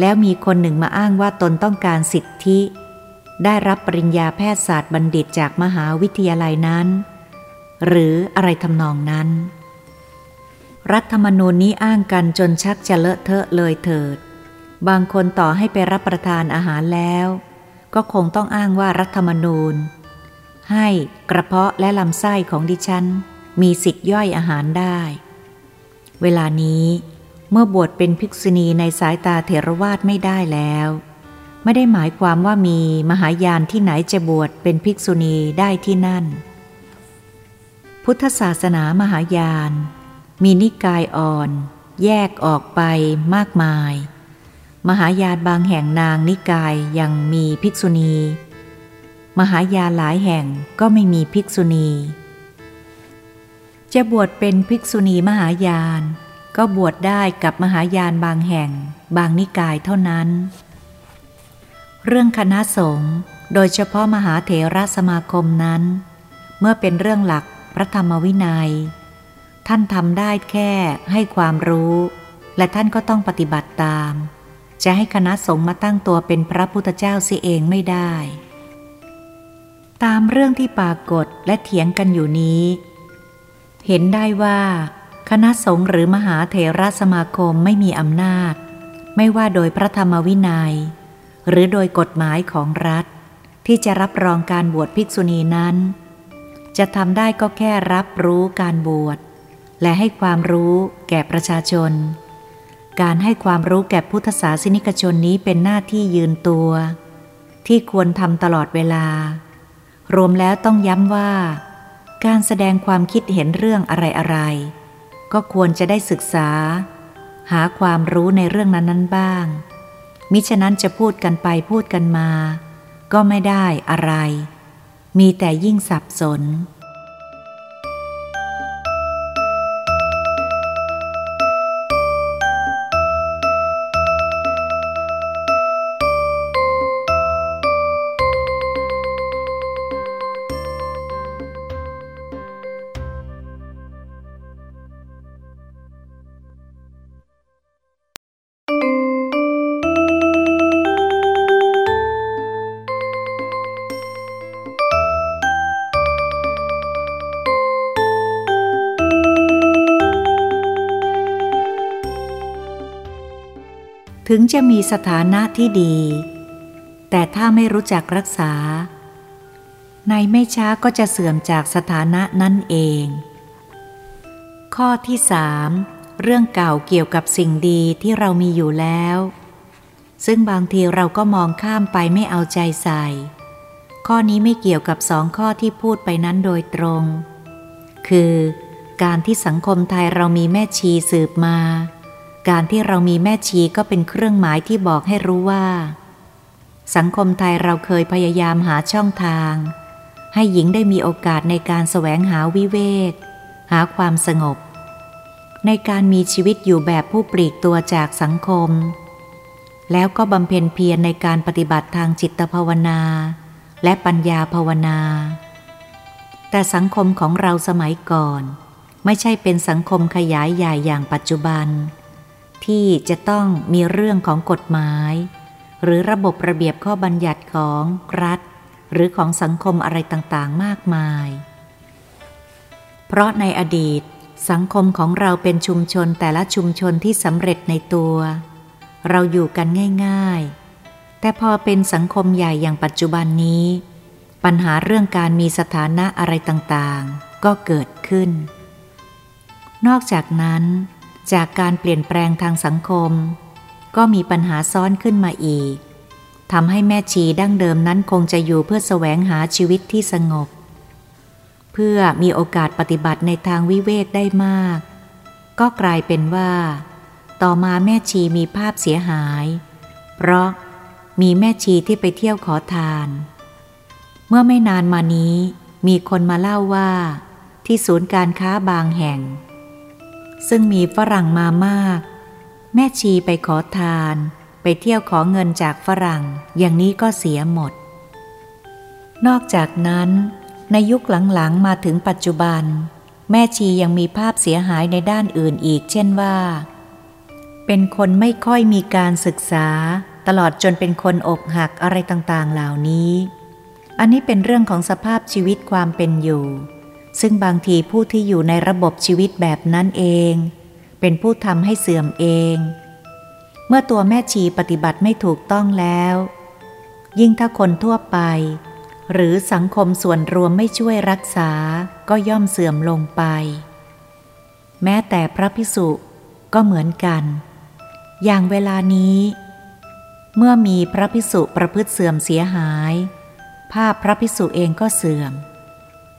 แล้วมีคนหนึ่งมาอ้างว่าตนต้องการสิทธิ ได้รับปริญญาแพทยศาสตร์บัณฑิตจากมหาวิทยาลัยนั้น หรืออะไรทำนองนั้น รัฐธรรมนูญนี้อ้างกันจนชักจะเลอะเทอะเลยเถิด บางคนต่อให้ไปรับประทานอาหารแล้ว ก็คงต้องอ้างว่ารัฐธรรมนูญ ให้กระเพาะและลำไส้ของดิฉัน มีสิทธิ์ย่อยอาหารได้ เวลานี้เมื่อบวชเป็นภิกษุณีในสายตาเถรวาทไม่ได้แล้ว ไม่ได้หมายความว่ามีมหายานที่ไหนจะบวชเป็นภิกษุณีได้ที่นั่น พุทธศาสนามหายาน มีนิกายอ่อน แยกออกไปมากมาย มหายานบางแห่งนางนิกายยังมีภิกษุณี มหายานหลายแห่งก็ไม่มีภิกษุณี จะบวชเป็นภิกษุณีมหายาน ก็บวชได้กับมหายานบางแห่ง บางนิกายเท่านั้น เรื่องคณะสงฆ์โดยเฉพาะมหาเถระสมาคมนั้น เมื่อเป็นเรื่องหลักพระธรรมวินัย ท่านทำได้แค่ให้ความรู้ และท่านก็ต้องปฏิบัติตาม จะให้คณะสงฆ์มาตั้งตัวเป็นพระพุทธเจ้าเสียเองไม่ได้ ตามเรื่องที่ปรากฏและเถียงกันอยู่นี้ เห็นได้ว่า คณะสงฆ์หรือมหาเถรสมาคมไม่มีอำนาจ ไม่ว่าโดยพระธรรมวินยัย หรือโดยกฎหมายของรัฐ ที่จะรับรองการบวชภิกษุณีนั้น จะทำได้ก็แค่รับรู้การบวช และให้ความรู้แก่ประชาชน การให้ความรู้แก่พุทธศาสนิกชนนี้เป็นหน้าที่ยืนตัว ที่ควรทำตลอดเวลา รวมแล้วต้องย้ำว่า การแสดงความคิดเห็นเรื่องอะไรๆ ก็ควรจะได้ศึกษา หาความรู้ในเรื่องนั้นๆบ้าง มิฉะนั้นจะพูดกันไปพูดกันมา ก็ไม่ได้อะไร มีแต่ยิ่งสับสน ถึงจะมีสถานะที่ดี แต่ถ้าไม่รู้จักรักษา ในไม่ช้าก็จะเสื่อมจากสถานะนั่นเอง ข้อที่สามเรื่องเก่าเกี่ยวกับสิ่งดีที่เรามีอยู่แล้ว ซึ่งบางทีเราก็มองข้ามไปไม่เอาใจใส่ ข้อนี้ไม่เกี่ยวกับสองข้อที่พูดไปนั้นโดยตรง คือการที่สังคมไทยเรามีแม่ชีสืบมา การที่เรามีแม่ชีก็เป็นเครื่องหมายที่บอกให้รู้ว่า สังคมไทยเราเคยพยายามหาช่องทาง ให้หญิงได้มีโอกาสในการแสวงหาวิเวกหาความสงบ ในการมีชีวิตอยู่แบบผู้ปลีกตัวจากสังคม แล้วก็บำเพ็ญเพียรในการปฏิบัติทางจิตภาวนา และปัญญาภาวนา แต่สังคมของเราสมัยก่อน ไม่ใช่เป็นสังคมขยายใหญ่อย่างปัจจุบัน ที่จะต้องมีเรื่องของกฎหมาย หรือระบบระเบียบข้อบัญญัติของรัฐ หรือของสังคมอะไรต่างๆ มากมาย เพราะในอดีต สังคมของเราเป็นชุมชนแต่ละชุมชนที่สำเร็จในตัว เราอยู่กันง่าย ๆ แต่พอเป็นสังคมใหญ่อย่างปัจจุบันนี้ ปัญหาเรื่องการมีสถานะอะไรต่างๆ ก็เกิดขึ้น นอกจากนั้น จากการเปลี่ยนแปลงทางสังคม ก็มีปัญหาซ้อนขึ้นมาอีกทำให้แม่ชีดั้งเดิมนั้นคงจะอยู่เพื่อแสวงหาชีวิตที่สงบ เพื่อมีโอกาสปฏิบัติในทางวิเวกได้มาก ก็กลายเป็นว่า ต่อมาแม่ชีมีภาพเสียหาย เพราะมีแม่ชีที่ไปเที่ยวขอทาน เมื่อไม่นานมานี้มีคนมาเล่าว่า ที่ศูนย์การค้าบางแห่ง ซึ่งมีฝรั่งมามาก แม่ชีไปขอทาน ไปเที่ยวขอเงินจากฝรั่ง อย่างนี้ก็เสียหมด นอกจากนั้น ในยุคหลังๆมาถึงปัจจุบัน แม่ชียังมีภาพเสียหายในด้านอื่นอีก เช่นว่า เป็นคนไม่ค่อยมีการศึกษา ตลอดจนเป็นคนอกหักอะไรต่างๆเหล่านี้ อันนี้เป็นเรื่องของสภาพชีวิตความเป็นอยู่ ซึ่งบางทีผู้ที่อยู่ในระบบชีวิตแบบนั้นเอง เป็นผู้ทำให้เสื่อมเอง เมื่อตัวแม่ชีปฏิบัติไม่ถูกต้องแล้ว ยิ่งถ้าคนทั่วไป หรือสังคมส่วนรวมไม่ช่วยรักษาก็ย่อมเสื่อมลงไป แม้แต่พระพิสุก็เหมือนกัน อย่างเวลานี้ เมื่อมีพระพิสุประพฤติเสื่อมเสียหาย ภาพพระพิสุเองก็เสื่อม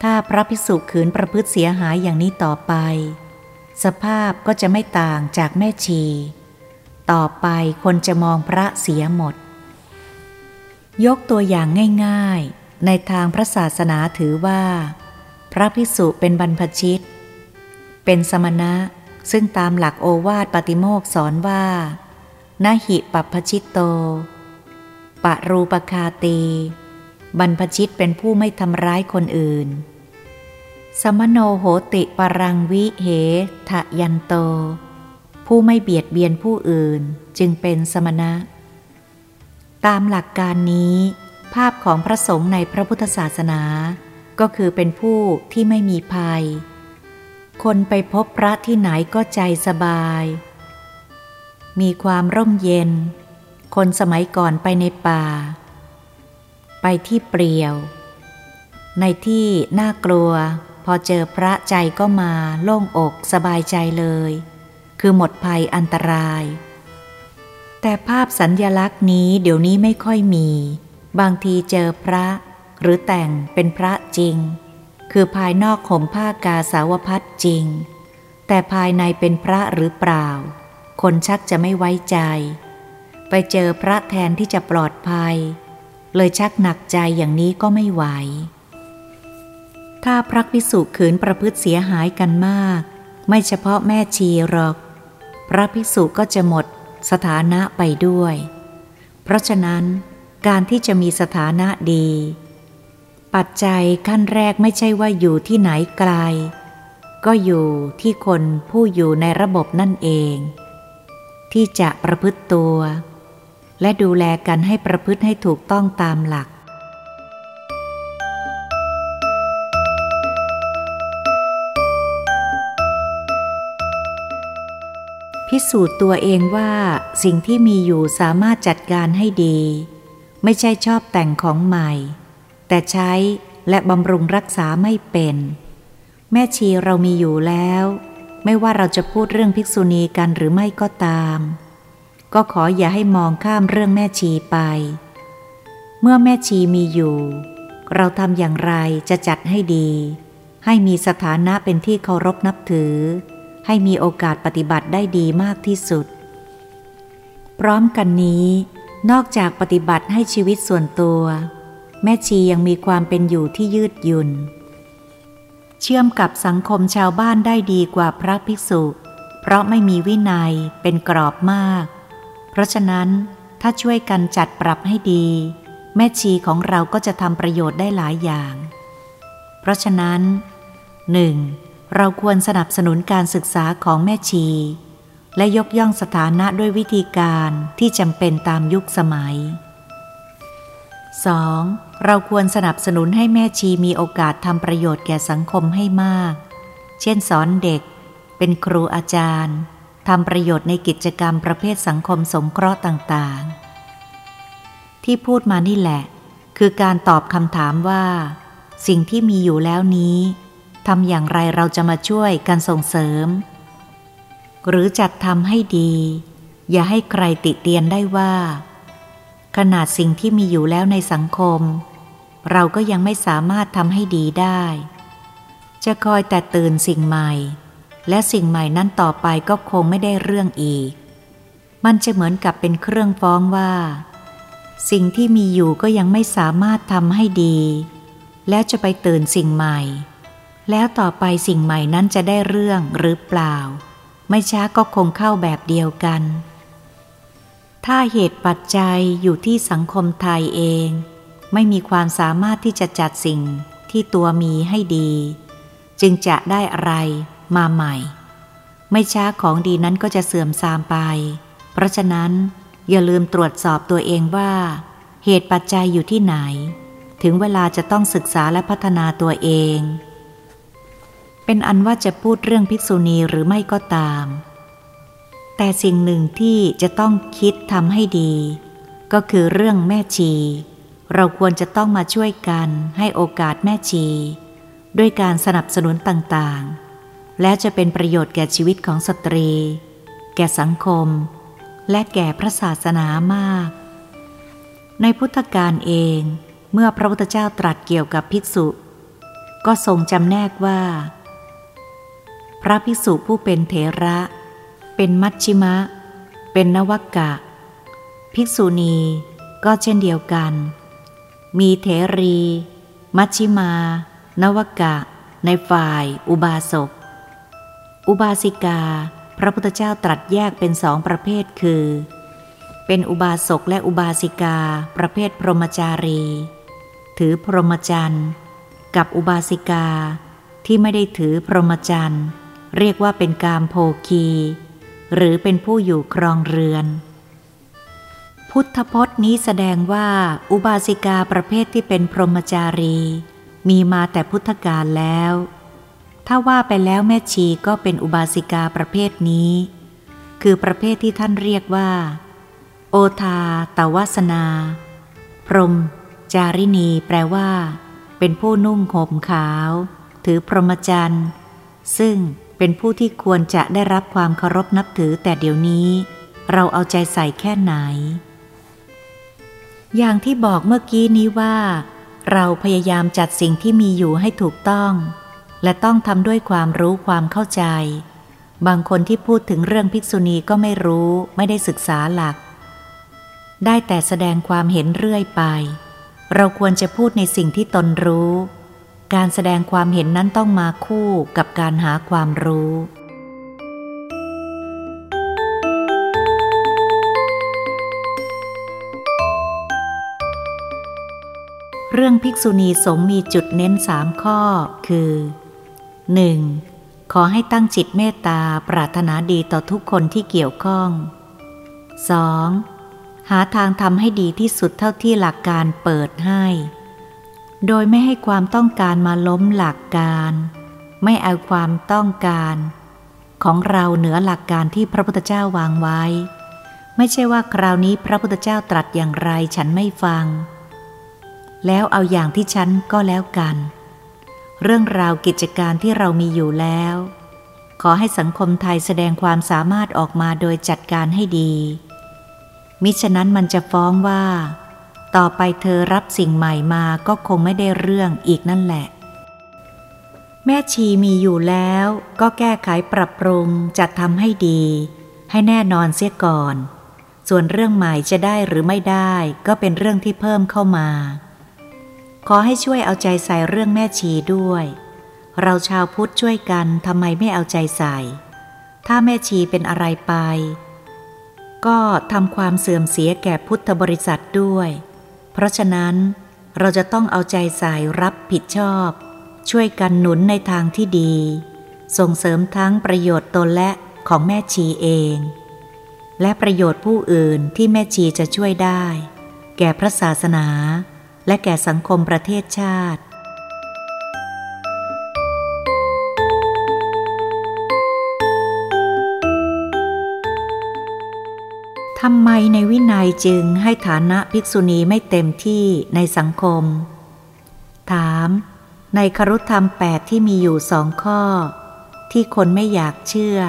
ถ้าพระพิสุขืนประพฤติเสียหายอย่างนี้ต่อไป สภาพก็จะไม่ต่างจากแม่ชี ต่อไปคนจะมองพระเสียหมด ยกตัวอย่างง่ายๆ ในทางพระศาสนาถือว่า พระพิสุเป็นบรรพชิต เป็นสมณะซึ่งตามหลักโอวาทปฏิโมกสอนว่านาหิปัพชิตโต ปะรูปคาตี บรรพชิตเป็นผู้ไม่ทำร้ายคนอื่น สมโนโหติปรังวิเหทะยันโต ผู้ไม่เบียดเบียนผู้อื่นจึงเป็นสมณะ ตามหลักการนี้ ภาพของพระสงฆ์ในพระพุทธศาสนา ก็คือเป็นผู้ที่ไม่มีภัย คนไปพบพระที่ไหนก็ใจสบาย มีความร่มเย็น คนสมัยก่อนไปในป่า ไปที่เปลี่ยว ในที่น่ากลัว พอเจอพระใจก็มาโล่งอกสบายใจเลย คือหมดภัยอันตราย แต่ภาพสัญญลักษณ์นี้เดี๋ยวนี้ไม่ค่อยมี บางทีเจอพระหรือแต่งเป็นพระจริง คือภายนอกข่มผ้ากาสาวพัดจริง แต่ภายในเป็นพระหรือเปล่า คนชักจะไม่ไว้ใจ ไปเจอพระแทนที่จะปลอดภัย เลยชักหนักใจอย่างนี้ก็ไม่ไหว ถ้าพระพิสุขืนประพฤติเสียหายกันมาก ไม่เฉพาะแม่ชีหรอก พระภิกษุก็จะหมดสถานะไปด้วย เพราะฉะนั้นการที่จะมีสถานะดี ปัจจัยขั้นแรกไม่ใช่ว่าอยู่ที่ไหนไกล ก็อยู่ที่คนผู้อยู่ในระบบนั่นเอง ที่จะประพฤติตัว และดูแลกันให้ประพฤติให้ถูกต้องตามหลัก พิสูจน์ตัวเองว่าสิ่งที่มีอยู่สามารถจัดการให้ดี ไม่ใช่ชอบแต่งของใหม่ แต่ใช้และบำรุงรักษาไม่เป็น แม่ชีเรามีอยู่แล้ว ไม่ว่าเราจะพูดเรื่องภิกษุณีกันหรือไม่ก็ตาม ก็ขออย่าให้มองข้ามเรื่องแม่ชีไป เมื่อแม่ชีมีอยู่ เราทำอย่างไรจะจัดให้ดี ให้มีสถานะเป็นที่เคารพนับถือ ให้มีโอกาสปฏิบัติได้ดีมากที่สุด พร้อมกันนี้ นอกจากปฏิบัติให้ชีวิตส่วนตัว แม่ชียังมีความเป็นอยู่ที่ยืดหยุ่น เชื่อมกับสังคมชาวบ้านได้ดีกว่าพระภิกษุ เพราะไม่มีวินัยเป็นกรอบมาก เพราะฉะนั้นถ้าช่วยกันจัดปรับให้ดี แม่ชีของเราก็จะทำประโยชน์ได้หลายอย่าง เพราะฉะนั้น 1. เราควรสนับสนุนการศึกษาของแม่ชี และยกย่องสถานะด้วยวิธีการที่จำเป็นตามยุคสมัย 2. เราควรสนับสนุนให้แม่ชีมีโอกาสทำประโยชน์แก่สังคมให้มาก เช่นสอนเด็ก เป็นครูอาจารย์ ทำประโยชน์ในกิจกรรมประเภทสังคมสงเคราะห์ต่างๆ ที่พูดมานี่แหละ คือการตอบคำถามว่า สิ่งที่มีอยู่แล้วนี้ทำอย่างไรเราจะมาช่วยกันส่งเสริม หรือจัดทำให้ดี อย่าให้ใครติเตียนได้ว่า ขนาดสิ่งที่มีอยู่แล้วในสังคม เราก็ยังไม่สามารถทำให้ดีได้ จะคอยแต่ตื่นสิ่งใหม่ และสิ่งใหม่นั้นต่อไปก็คงไม่ได้เรื่องอีก มันจะเหมือนกับเป็นเครื่องฟ้องว่า สิ่งที่มีอยู่ก็ยังไม่สามารถทำให้ดี แล้วจะไปตื่นสิ่งใหม่ แล้วต่อไปสิ่งใหม่นั้นจะได้เรื่องหรือเปล่า ไม่ช้าก็คงเข้าแบบเดียวกัน ถ้าเหตุปัจจัยอยู่ที่สังคมไทยเอง ไม่มีความสามารถที่จะจัดสิ่งที่ตัวมีให้ดี จึงจะได้อะไร มาใหม่ ไม่ช้าของดีนั้นก็จะเสื่อมทรามไป เพราะฉะนั้นอย่าลืมตรวจสอบตัวเองว่า เหตุปัจจัยอยู่ที่ไหน ถึงเวลาจะต้องศึกษาและพัฒนาตัวเอง เป็นอันว่าจะพูดเรื่องภิกษุณีหรือไม่ก็ตาม แต่สิ่งหนึ่งที่จะต้องคิดทำให้ดี ก็คือเรื่องแม่ชี เราควรจะต้องมาช่วยกันให้โอกาสแม่ชี ด้วยการสนับสนุนต่างๆ และจะเป็นประโยชน์แก่ชีวิตของสตรี แก่สังคม และแก่พระศาสนามาก ในพุทธกาลเองเมื่อพระพุทธเจ้าตรัสเกี่ยวกับภิกษุ ก็ทรงจำแนกว่า พระภิกษุผู้เป็นเถระ เป็นมัชชิมะ เป็นนวกกะ ภิกษุณีก็เช่นเดียวกัน มีเถรี มัชชิมา นวกกะ ในฝ่ายอุบาสก อุบาสิกา พระพุทธเจ้าตรัสแยกเป็นสองประเภทคือ เป็นอุบาสกและอุบาสิกา ประเภทพรหมจารี ถือพรหมจรรย์กับอุบาสิกา ที่ไม่ได้ถือพรหมจรรย์เรียกว่าเป็นกามโภคี หรือเป็นผู้อยู่ครองเรือน พุทธพจน์นี้แสดงว่าอุบาสิกาประเภทที่เป็นพรหมจารี มีมาแต่พุทธกาลแล้ว ถ้าว่าไปแล้วแม่ชีก็เป็นอุบาสิกาประเภทนี้ คือประเภทที่ท่านเรียกว่า โอทาตวาสนา พรหมจารินีแปลว่า เป็นผู้นุ่งห่มขาว ถือพรหมจรรย์ ซึ่งเป็นผู้ที่ควรจะได้รับความเคารพนับถือแต่เดี๋ยวนี้ เราเอาใจใส่แค่ไหน อย่างที่บอกเมื่อกี้นี้ว่า เราพยายามจัดสิ่งที่มีอยู่ให้ถูกต้อง และต้องทำด้วยความรู้ความเข้าใจ บางคนที่พูดถึงเรื่องภิกษุณีก็ไม่รู้ไม่ได้ศึกษาหลัก ได้แต่แสดงความเห็นเรื่อยไป เราควรจะพูดในสิ่งที่ตนรู้ การแสดงความเห็นนั้นต้องมาคู่กับการหาความรู้เรื่องภิกษุณีสงฆ์มีจุดเน้นสามข้อ คือ 1. ขอให้ตั้งจิตเมตตาปรารถนาดีต่อทุกคนที่เกี่ยวข้อง 2. หาทางทำให้ดีที่สุดเท่าที่หลักการเปิดให้ โดยไม่ให้ความต้องการมาล้มหลักการ ไม่เอาความต้องการ ของเราเหนือหลักการที่พระพุทธเจ้าวางไว้ ไม่ใช่ว่าคราวนี้พระพุทธเจ้าตรัสอย่างไรฉันไม่ฟัง แล้วเอาอย่างที่ฉันก็แล้วกัน เรื่องราวกิจการที่เรามีอยู่แล้ว ขอให้สังคมไทยแสดงความสามารถออกมาโดยจัดการให้ดี มิฉะนั้นมันจะฟ้องว่า ต่อไปเธอรับสิ่งใหม่มาก็คงไม่ได้เรื่องอีกนั่นแหละ แม่ชีมีอยู่แล้วก็แก้ไขปรับปรุงจัดทำให้ดี ให้แน่นอนเสียก่อน ส่วนเรื่องใหม่จะได้หรือไม่ได้ก็เป็นเรื่องที่เพิ่มเข้ามา ขอให้ช่วยเอาใจใส่เรื่องแม่ชีด้วย เราชาวพุทธช่วยกันทำไมไม่เอาใจใส่ ถ้าแม่ชีเป็นอะไรไป ก็ทำความเสื่อมเสียแก่พุทธบริษัทด้วย เพราะฉะนั้นเราจะต้องเอาใจใส่รับผิดชอบ ช่วยกันหนุนในทางที่ดี ส่งเสริมทั้งประโยชน์ตนและของแม่ชีเอง และประโยชน์ผู้อื่นที่แม่ชีจะช่วยได้ แก่พระศาสนา และแก่สังคมประเทศชาติ ทำไมในวินัยจึงให้ฐานะภิกษุณีไม่เต็มที่ในสังคม ถาม ในครุธรรมแปดที่มีอยู่สองข้อ ที่คนไม่อยากเชื่อ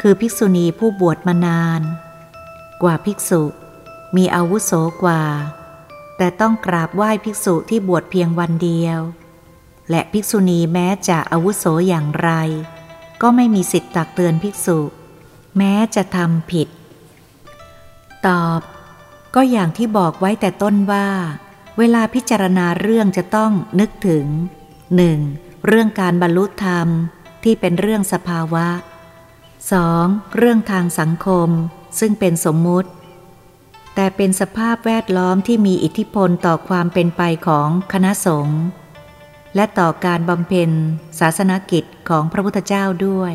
คือภิกษุณีผู้บวชมานาน กว่าภิกษุ มีอาวุโสกว่า แต่ต้องกราบไหว้ภิกษุที่บวชเพียงวันเดียว และภิกษุณีแม้จะอาวุโสอย่างไร ก็ไม่มีสิทธิ์ตักเตือนภิกษุ แม้จะทำผิด ตอบ ก็อย่างที่บอกไว้แต่ต้นว่า เวลาพิจารณาเรื่องจะต้องนึกถึงหนึ่งเรื่องการบรรลุธรรมที่เป็นเรื่องสภาวะ 2. เรื่องทางสังคม ซึ่งเป็นสมมุติ แต่เป็นสภาพแวดล้อมที่มีอิทธิพลต่อความเป็นไปของคณะสงฆ์และต่อการบำเพ็ญศาสนกิจของพระพุทธเจ้าด้วย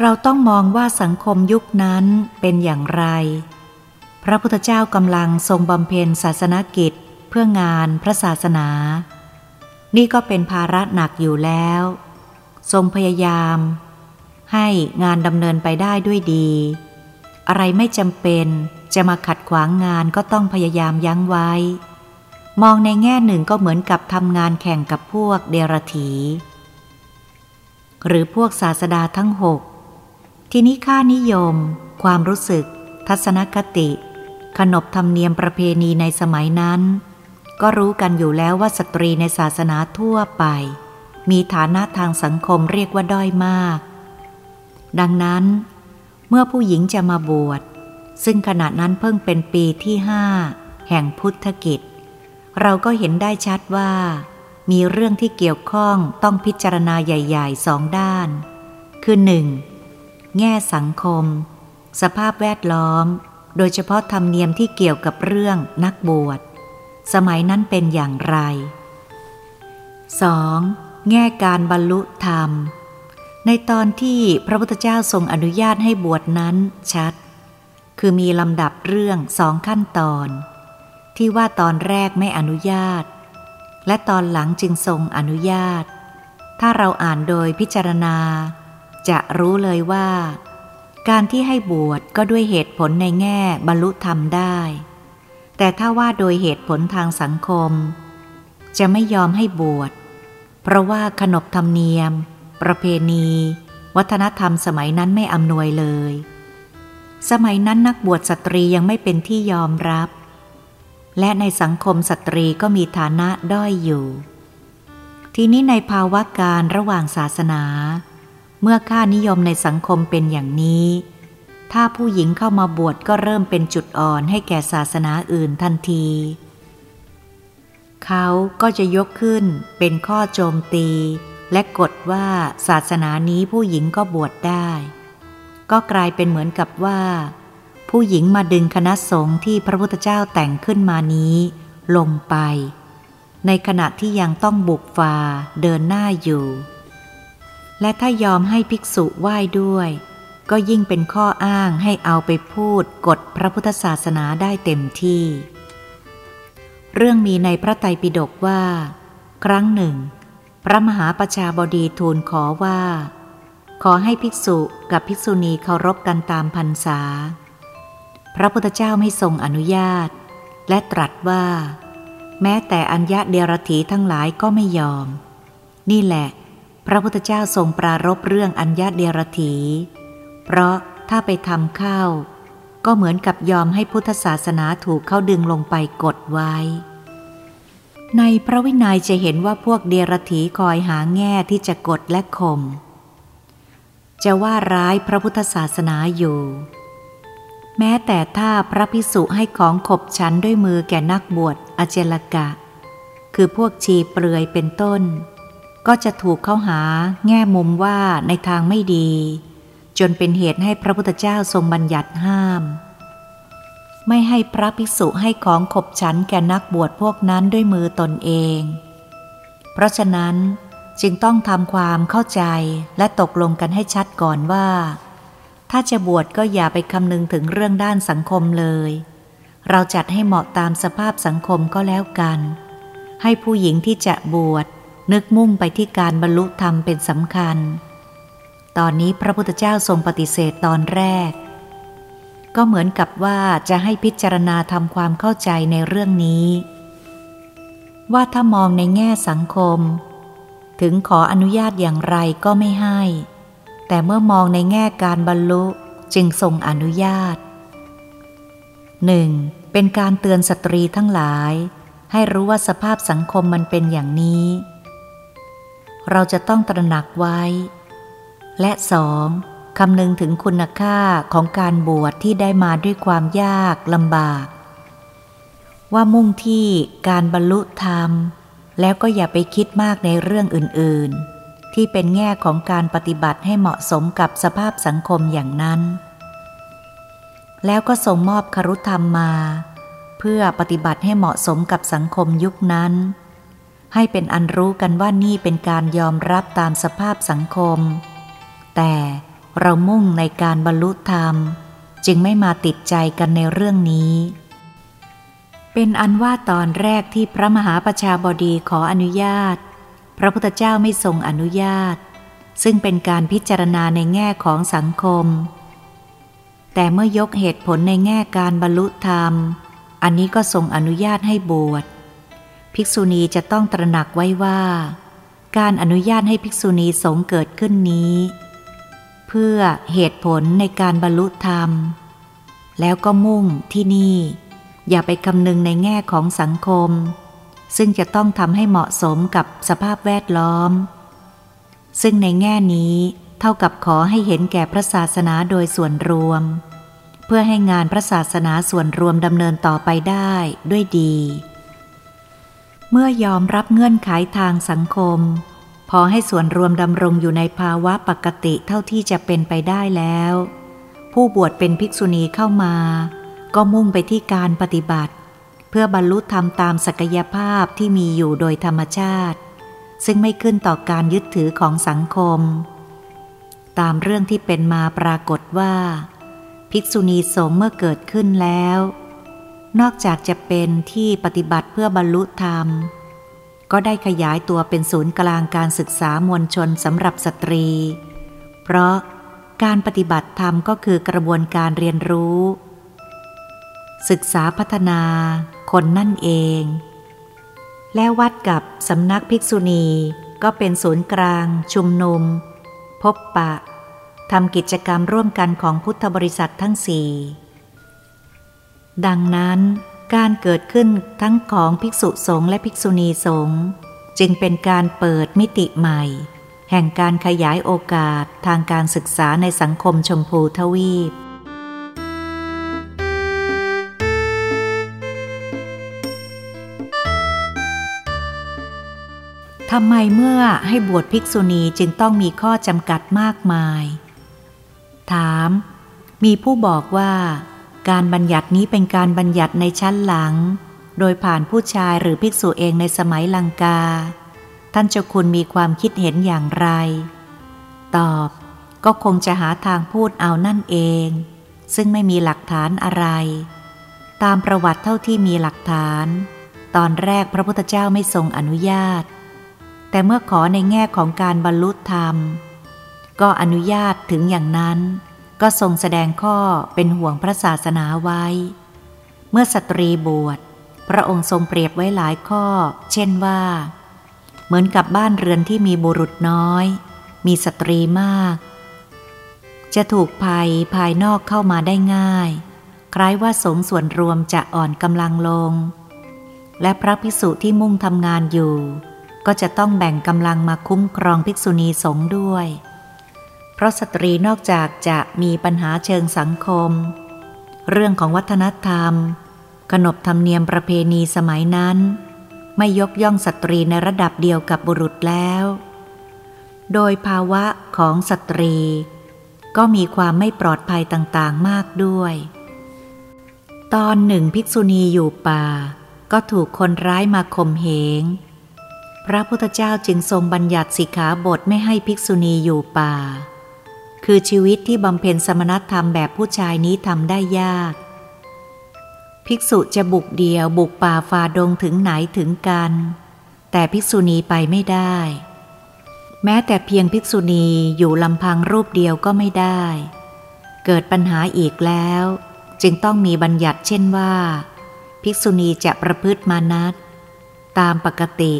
เราต้องมองว่าสังคมยุคนั้นเป็นอย่างไร พระพุทธเจ้ากำลังทรงบำเพ็ญศาสนกิจเพื่องานพระศาสนา นี่ก็เป็นภาระหนักอยู่แล้ว ทรงพยายาม ให้งานดำเนินไปได้ด้วยดี อะไรไม่จำเป็น จะมาขัดขวางงานก็ต้องพยายามยั้งไว้ มองในแง่หนึ่งก็เหมือนกับทำงานแข่งกับพวกเดรถีหรือพวกศาสดาทั้งหกทีนี้ค่านิยม ความรู้สึก ทัศนคติ ขนบธรรมเนียมประเพณีในสมัยนั้น ก็รู้กันอยู่แล้วว่าสตรีในศาสนาทั่วไป มีฐานะทางสังคมเรียกว่าด้อยมาก ดังนั้น เมื่อผู้หญิงจะมาบวช ซึ่งขณะนั้นเพิ่งเป็นปีที่ห้าแห่งพุทธกิจ เราก็เห็นได้ชัดว่า มีเรื่องที่เกี่ยวข้องต้องพิจารณาใหญ่ๆสองด้าน คือหนึ่งแง่สังคม สภาพแวดล้อม โดยเฉพาะธรรมเนียมที่เกี่ยวกับเรื่องนักบวช สมัยนั้นเป็นอย่างไร 2. แง่การบรรลุธรรม ในตอนที่พระพุทธเจ้าทรงอนุญาตให้บวชนั้นชัด คือมีลำดับเรื่องสองขั้นตอน ที่ว่าตอนแรกไม่อนุญาต และตอนหลังจึงทรงอนุญาต ถ้าเราอ่านโดยพิจารณา จะรู้เลยว่า การที่ให้บวชก็ด้วยเหตุผลในแง่บรรลุธรรมได้ แต่ถ้าว่าโดยเหตุผลทางสังคม จะไม่ยอมให้บวช เพราะว่าขนบธรรมเนียม ประเพณี วัฒนธรรมสมัยนั้นไม่อำนวยเลย สมัยนั้นนักบวชสตรียังไม่เป็นที่ยอมรับ และในสังคมสตรีก็มีฐานะด้อยอยู่ ทีนี้ในภาวะการระหว่างศาสนา เมื่อค่านิยมในสังคมเป็นอย่างนี้ ถ้าผู้หญิงเข้ามาบวชก็เริ่มเป็นจุดอ่อนให้แก่ศาสนาอื่นทันที เขาก็จะยกขึ้นเป็นข้อโจมตี และกฎว่าศาสนานี้ผู้หญิงก็บวชได้ ก็กลายเป็นเหมือนกับว่า ผู้หญิงมาดึงคณะสงฆ์ที่พระพุทธเจ้าแต่งขึ้นมานี้ ลงไป ในขณะที่ยังต้องบุกฝ่าเดินหน้าอยู่ และถ้ายอมให้ภิกษุไหว้ด้วย ก็ยิ่งเป็นข้ออ้างให้เอาไปพูดกฎพระพุทธศาสนาได้เต็มที่ เรื่องมีในพระไตรปิฎกว่า ครั้งหนึ่ง พระมหาประชาบดีทูลขอว่า ขอให้ภิกษุกับภิกษุณีเคารพกันตามพรรษา พระพุทธเจ้าไม่ทรงอนุญาต และตรัสว่า แม้แต่อัญญะเดรถีทั้งหลายก็ไม่ยอม นี่แหละ พระพุทธเจ้าทรงปรารบเรื่องอัญญะเดรถี เพราะถ้าไปทำเข้าก็เหมือนกับยอมให้พุทธศาสนาถูกเข้าดึงลงไปกดไว้ ในพระวินัยจะเห็นว่าพวกเดรถีคอยหาแง่ที่จะกดและข่ม จะว่าร้ายพระพุทธศาสนาอยู่ แม้แต่ถ้าพระพิสุให้ของขบฉันด้วยมือแก่นักบวชอเจลกะ คือพวกชีเปลือยเป็นต้น ก็จะถูกเข้าหาแง่มุมว่าในทางไม่ดี จนเป็นเหตุให้พระพุทธเจ้าทรงบัญญัติห้าม ไม่ให้พระภิกษุให้ของขบฉันแก่นักบวชพวกนั้นด้วยมือตนเอง เพราะฉะนั้น จึงต้องทำความเข้าใจและตกลงกันให้ชัดก่อนว่า ถ้าจะบวชก็อย่าไปคำนึงถึงเรื่องด้านสังคมเลย เราจัดให้เหมาะตามสภาพสังคมก็แล้วกัน ให้ผู้หญิงที่จะบวชนึกมุ่งไปที่การบรรลุธรรมเป็นสำคัญ ตอนนี้พระพุทธเจ้าทรงปฏิเสธตอนแรก ก็เหมือนกับว่าจะให้พิจารณาทำความเข้าใจในเรื่องนี้ ว่าถ้ามองในแง่สังคม ถึงขออนุญาตอย่างไรก็ไม่ให้ แต่เมื่อมองในแง่การบรรลุจึงทรงอนุญาตหนึ่งเป็นการเตือนสตรีทั้งหลาย ให้รู้ว่าสภาพสังคมมันเป็นอย่างนี้ เราจะต้องตระหนักไว้ และสองคำนึงถึงคุณค่าของการบวชที่ได้มาด้วยความยากลำบาก ว่ามุ่งที่การบรรลุธรรม แล้วก็อย่าไปคิดมากในเรื่องอื่นๆ ที่เป็นแง่ของการปฏิบัติให้เหมาะสมกับสภาพสังคมอย่างนั้น แล้วก็ส่งมอบครุธรรมมา เพื่อปฏิบัติให้เหมาะสมกับสังคมยุคนั้น ให้เป็นอันรู้กันว่านี่เป็นการยอมรับตามสภาพสังคม แต่เรามุ่งในการบรรลุธรรม จึงไม่มาติดใจกันในเรื่องนี้ เป็นอันว่าตอนแรกที่พระมหาประชาบดีขออนุญาต พระพุทธเจ้าไม่ทรงอนุญาต ซึ่งเป็นการพิจารณาในแง่ของสังคม แต่เมื่อยกเหตุผลในแง่การบรรลุธรรม อันนี้ก็ทรงอนุญาตให้บวช ภิกษุณีจะต้องตระหนักไว้ว่า การอนุญาตให้ภิกษุณีสงเกิดขึ้นนี้ เพื่อเหตุผลในการบรรลุธรรม แล้วก็มุ่งที่นี่ อย่าไปคำนึงในแง่ของสังคม ซึ่งจะต้องทำให้เหมาะสมกับสภาพแวดล้อม ซึ่งในแง่นี้เท่ากับขอให้เห็นแก่พระศาสนาโดยส่วนรวม เพื่อให้งานพระศาสนาส่วนรวมดำเนินต่อไปได้ด้วยดี เมื่อยอมรับเงื่อนไขทางสังคม พอให้ส่วนรวมดำรงอยู่ในภาวะปกติเท่าที่จะเป็นไปได้แล้ว ผู้บวชเป็นภิกษุณีเข้ามา ก็มุ่งไปที่การปฏิบัติ เพื่อบรรลุธรรมตามศักยภาพที่มีอยู่โดยธรรมชาติ ซึ่งไม่ขึ้นต่อการยึดถือของสังคม ตามเรื่องที่เป็นมาปรากฏว่า ภิกษุณีสงฆ์เมื่อเกิดขึ้นแล้ว นอกจากจะเป็นที่ปฏิบัติเพื่อบรรลุธรรม ก็ได้ขยายตัวเป็นศูนย์กลางการศึกษามวลชนสำหรับสตรี เพราะการปฏิบัติธรรมก็คือกระบวนการเรียนรู้ ศึกษาพัฒนาคนนั่นเอง และวัดกับสำนักภิกษุณีก็เป็นศูนย์กลาง ชุมนุม พบปะทำกิจกรรมร่วมกันของพุทธบริษัททั้งสี่ดังนั้นการเกิดขึ้นทั้งของภิกษุสงฆ์และภิกษุณีสงฆ์จึงเป็นการเปิดมิติใหม่ แห่งการขยายโอกาสทางการศึกษาในสังคมชมพูทวีป ทำไมเมื่อให้บวชภิกษุณีจึงต้องมีข้อจำกัดมากมาย ถาม มีผู้บอกว่า การบัญญัตินี้เป็นการบัญญัติในชั้นหลัง โดยผ่านผู้ชายหรือภิกษุเองในสมัยลังกา ท่านเจ้าคุณมีความคิดเห็นอย่างไร ตอบ ก็คงจะหาทางพูดเอานั่นเอง ซึ่งไม่มีหลักฐานอะไร ตามประวัติเท่าที่มีหลักฐาน ตอนแรกพระพุทธเจ้าไม่ทรงอนุญาต แต่เมื่อขอในแง่ของการบรรลุธรรม ก็อนุญาตถึงอย่างนั้น ก็ทรงแสดงข้อเป็นห่วงพระศาสนาไว้ เมื่อสตรีบวช พระองค์ทรงเปรียบไว้หลายข้อ เช่นว่า เหมือนกับบ้านเรือนที่มีบุรุษน้อย มีสตรีมาก จะถูกภัยภายนอกเข้ามาได้ง่าย คล้ายว่าสงส่วนรวมจะอ่อนกำลังลง และพระภิกษุที่มุ่งทำงานอยู่ ก็จะต้องแบ่งกำลังมาคุ้มครองภิกษุณีสงฆ์ด้วย เพราะสตรีนอกจากจะมีปัญหาเชิงสังคม เรื่องของวัฒนธรรม ขนบธรรมเนียมประเพณีสมัยนั้น ไม่ยกย่องสตรีในระดับเดียวกับบุรุษแล้ว โดยภาวะของสตรี ก็มีความไม่ปลอดภัยต่างๆมากด้วย ตอนหนึ่งภิกษุณีอยู่ป่า ก็ถูกคนร้ายมาข่มเหง พระพุทธเจ้าจึงทรงบัญญัติสิกขาบทไม่ให้ภิกษุณีอยู่ป่า คือชีวิตที่บำเพ็ญสมณธรรมแบบผู้ชายนี้ทำได้ยาก ภิกษุจะบุกเดียวบุกป่าฝ่าดงถึงไหนถึงกัน แต่ภิกษุณีไปไม่ได้ แม้แต่เพียงภิกษุณีอยู่ลำพังรูปเดียวก็ไม่ได้ เกิดปัญหาอีกแล้ว จึงต้องมีบัญญัติเช่นว่า ภิกษุณีจะประพฤติมานัดตามปกติ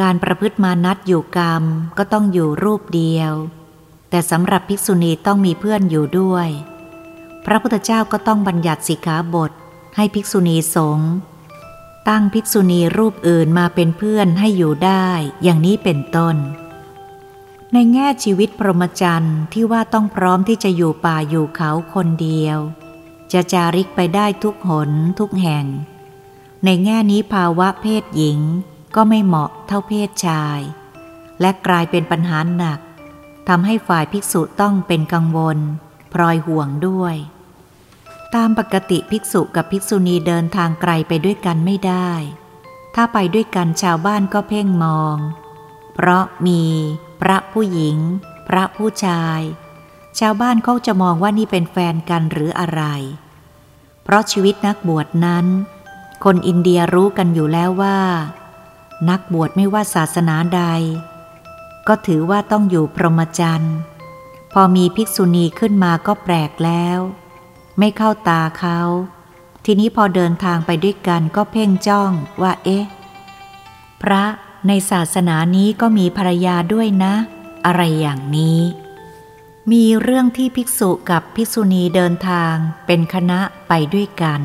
การประพฤติมานัดอยู่กรรมก็ต้องอยู่รูปเดียว แต่สำหรับภิกษุณีต้องมีเพื่อนอยู่ด้วย พระพุทธเจ้าก็ต้องบัญญัติสิกขาบทให้ภิกษุณีสงฆ์ตั้งภิกษุณีรูปอื่นมาเป็นเพื่อนให้อยู่ได้อย่างนี้เป็นต้น ในแง่ชีวิตพรหมจรรย์ที่ว่าต้องพร้อมที่จะอยู่ป่าอยู่เขาคนเดียว จะจาริกไปได้ทุกหนทุกแห่ง ในแง่นี้ภาวะเพศหญิง ก็ไม่เหมาะเท่าเพศชาย และกลายเป็นปัญหาหนักทำให้ฝ่ายภิกษุต้องเป็นกังวล พลอยห่วงด้วย ตามปกติภิกษุกับภิกษุณีเดินทางไกลไปด้วยกันไม่ได้ ถ้าไปด้วยกันชาวบ้านก็เพ่งมอง เพราะมี พระผู้หญิง พระผู้ชาย ชาวบ้านเขาจะมองว่านี่เป็นแฟนกันหรืออะไร เพราะชีวิตนักบวชนั้น คนอินเดียรู้กันอยู่แล้วว่า นักบวชไม่ว่าศาสนาใด ก็ถือว่าต้องอยู่พรหมจรรย์พอมีภิกษุณีขึ้นมาก็แปลกแล้ว ไม่เข้าตาเขา ทีนี้พอเดินทางไปด้วยกันก็เพ่งจ้องว่าเอ๊ะ พระในศาสนานี้ก็มีภรรยาด้วยนะ อะไรอย่างนี้ มีเรื่องที่ภิกษุกับภิกษุณีเดินทางเป็นคณะไปด้วยกัน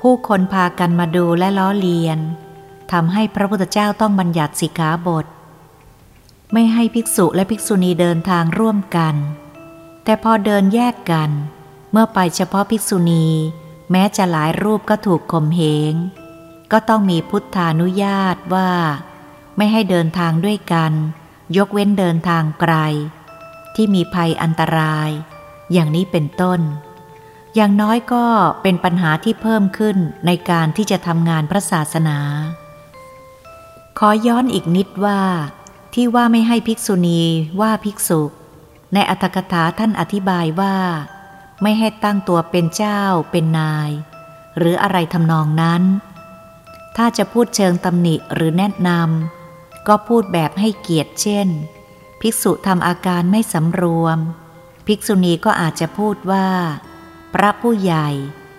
ผู้คนพากันมาดูและล้อเลียน ทำให้พระพุทธเจ้าต้องบัญญัติสิกขาบท ไม่ให้ภิกษุและภิกษุณีเดินทางร่วมกัน แต่พอเดินแยกกัน เมื่อไปเฉพาะภิกษุณี แม้จะหลายรูปก็ถูกข่มเหง ก็ต้องมีพุทธานุญาตว่า ไม่ให้เดินทางด้วยกัน ยกเว้นเดินทางไกล ที่มีภัยอันตราย อย่างนี้เป็นต้นอย่างน้อยก็เป็นปัญหาที่เพิ่มขึ้นในการที่จะทำงานพระศาสนา ขอย้อนอีกนิดว่า ที่ว่าไม่ให้ภิกษุณีว่าภิกษุ ในอัตถกถาท่านอธิบายว่า ไม่ให้ตั้งตัวเป็นเจ้าเป็นนาย หรืออะไรทำนองนั้น ถ้าจะพูดเชิงตำหนิหรือแนะนำก็พูดแบบให้เกียรติเช่น ภิกษุทำอาการไม่สำรวม ภิกษุณีก็อาจจะพูดว่า พระผู้ใหญ่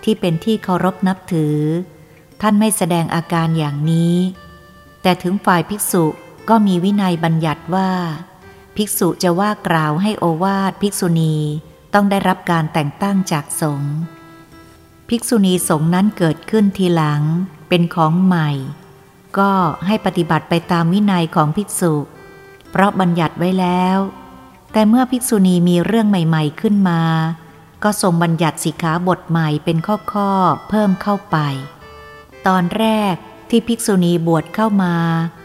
ที่เป็นที่เคารพนับถือ ท่านไม่แสดงอาการอย่างนี้ แต่ถึงฝ่ายภิกษุก็มีวินัยบัญญัติว่า ภิกษุจะว่ากล่าวให้โอวาทภิกษุณีต้องได้รับการแต่งตั้งจากสงฆ์ภิกษุณีสงฆ์นั้นเกิดขึ้นทีหลังเป็นของใหม่ ก็ให้ปฏิบัติไปตามวินัยของภิกษุ เพราะบัญญัติไว้แล้ว แต่เมื่อภิกษุณีมีเรื่องใหม่ ๆขึ้นมา ก็ทรงบัญญัติสิกขาบทใหม่เป็นข้อๆเพิ่มเข้าไป ตอนแรก ที่ภิกษุณีบวชเข้ามา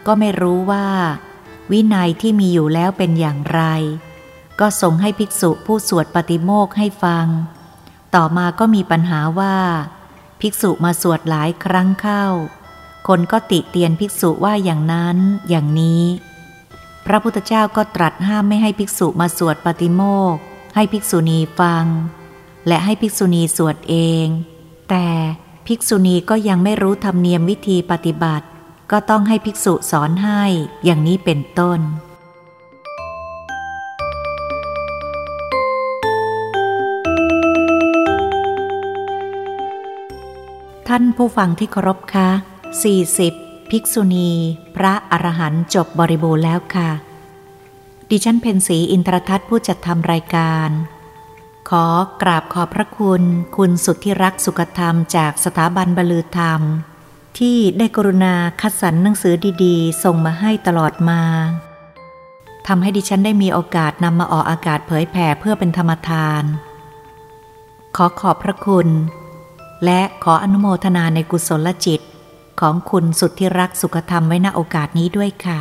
ก็ไม่รู้ว่า วินัยที่มีอยู่แล้วเป็นอย่างไร ก็ส่งให้ภิกษุผู้สวดปฏิโมกให้ฟัง ต่อมาก็มีปัญหาว่า ภิกษุมาสวดหลายครั้งเข้า คนก็ติเตียนภิกษุว่าอย่างนั้นอย่างนี้ พระพุทธเจ้าก็ตรัสห้ามไม่ให้ภิกษุมาสวดปฏิโมกให้ภิกษุณีฟัง และให้ภิกษุณีสวดเอง แต่ ภิกษุณีก็ยังไม่รู้ธรรมเนียมวิธีปฏิบัติ ก็ต้องให้ภิกษุสอนให้อย่างนี้เป็นต้น ท่านผู้ฟังที่เคารพคะ40 ภิกษุณี พระอรหันต์จบบริบูรณ์แล้วค่ะ ดิฉันเพนสีอินทรทัตผู้จัดทำรายการ ขอกราบขอบพระคุณ คุณสุดที่รักสุขธรรมจากสถาบันบลือธรรม ที่ได้กรุณาคัดสรรหนังสือดีๆ ส่งมาให้ตลอดมาทำให้ดิฉันได้มีโอกาสนำมาออกอากาศเผยแผ่เพื่อเป็นธรรมทาน ขอขอบพระคุณ และขออนุโมทนาในกุศลจิต ของคุณสุดที่รักสุขธรรมไว้ณโอกาสนี้ด้วยค่ะ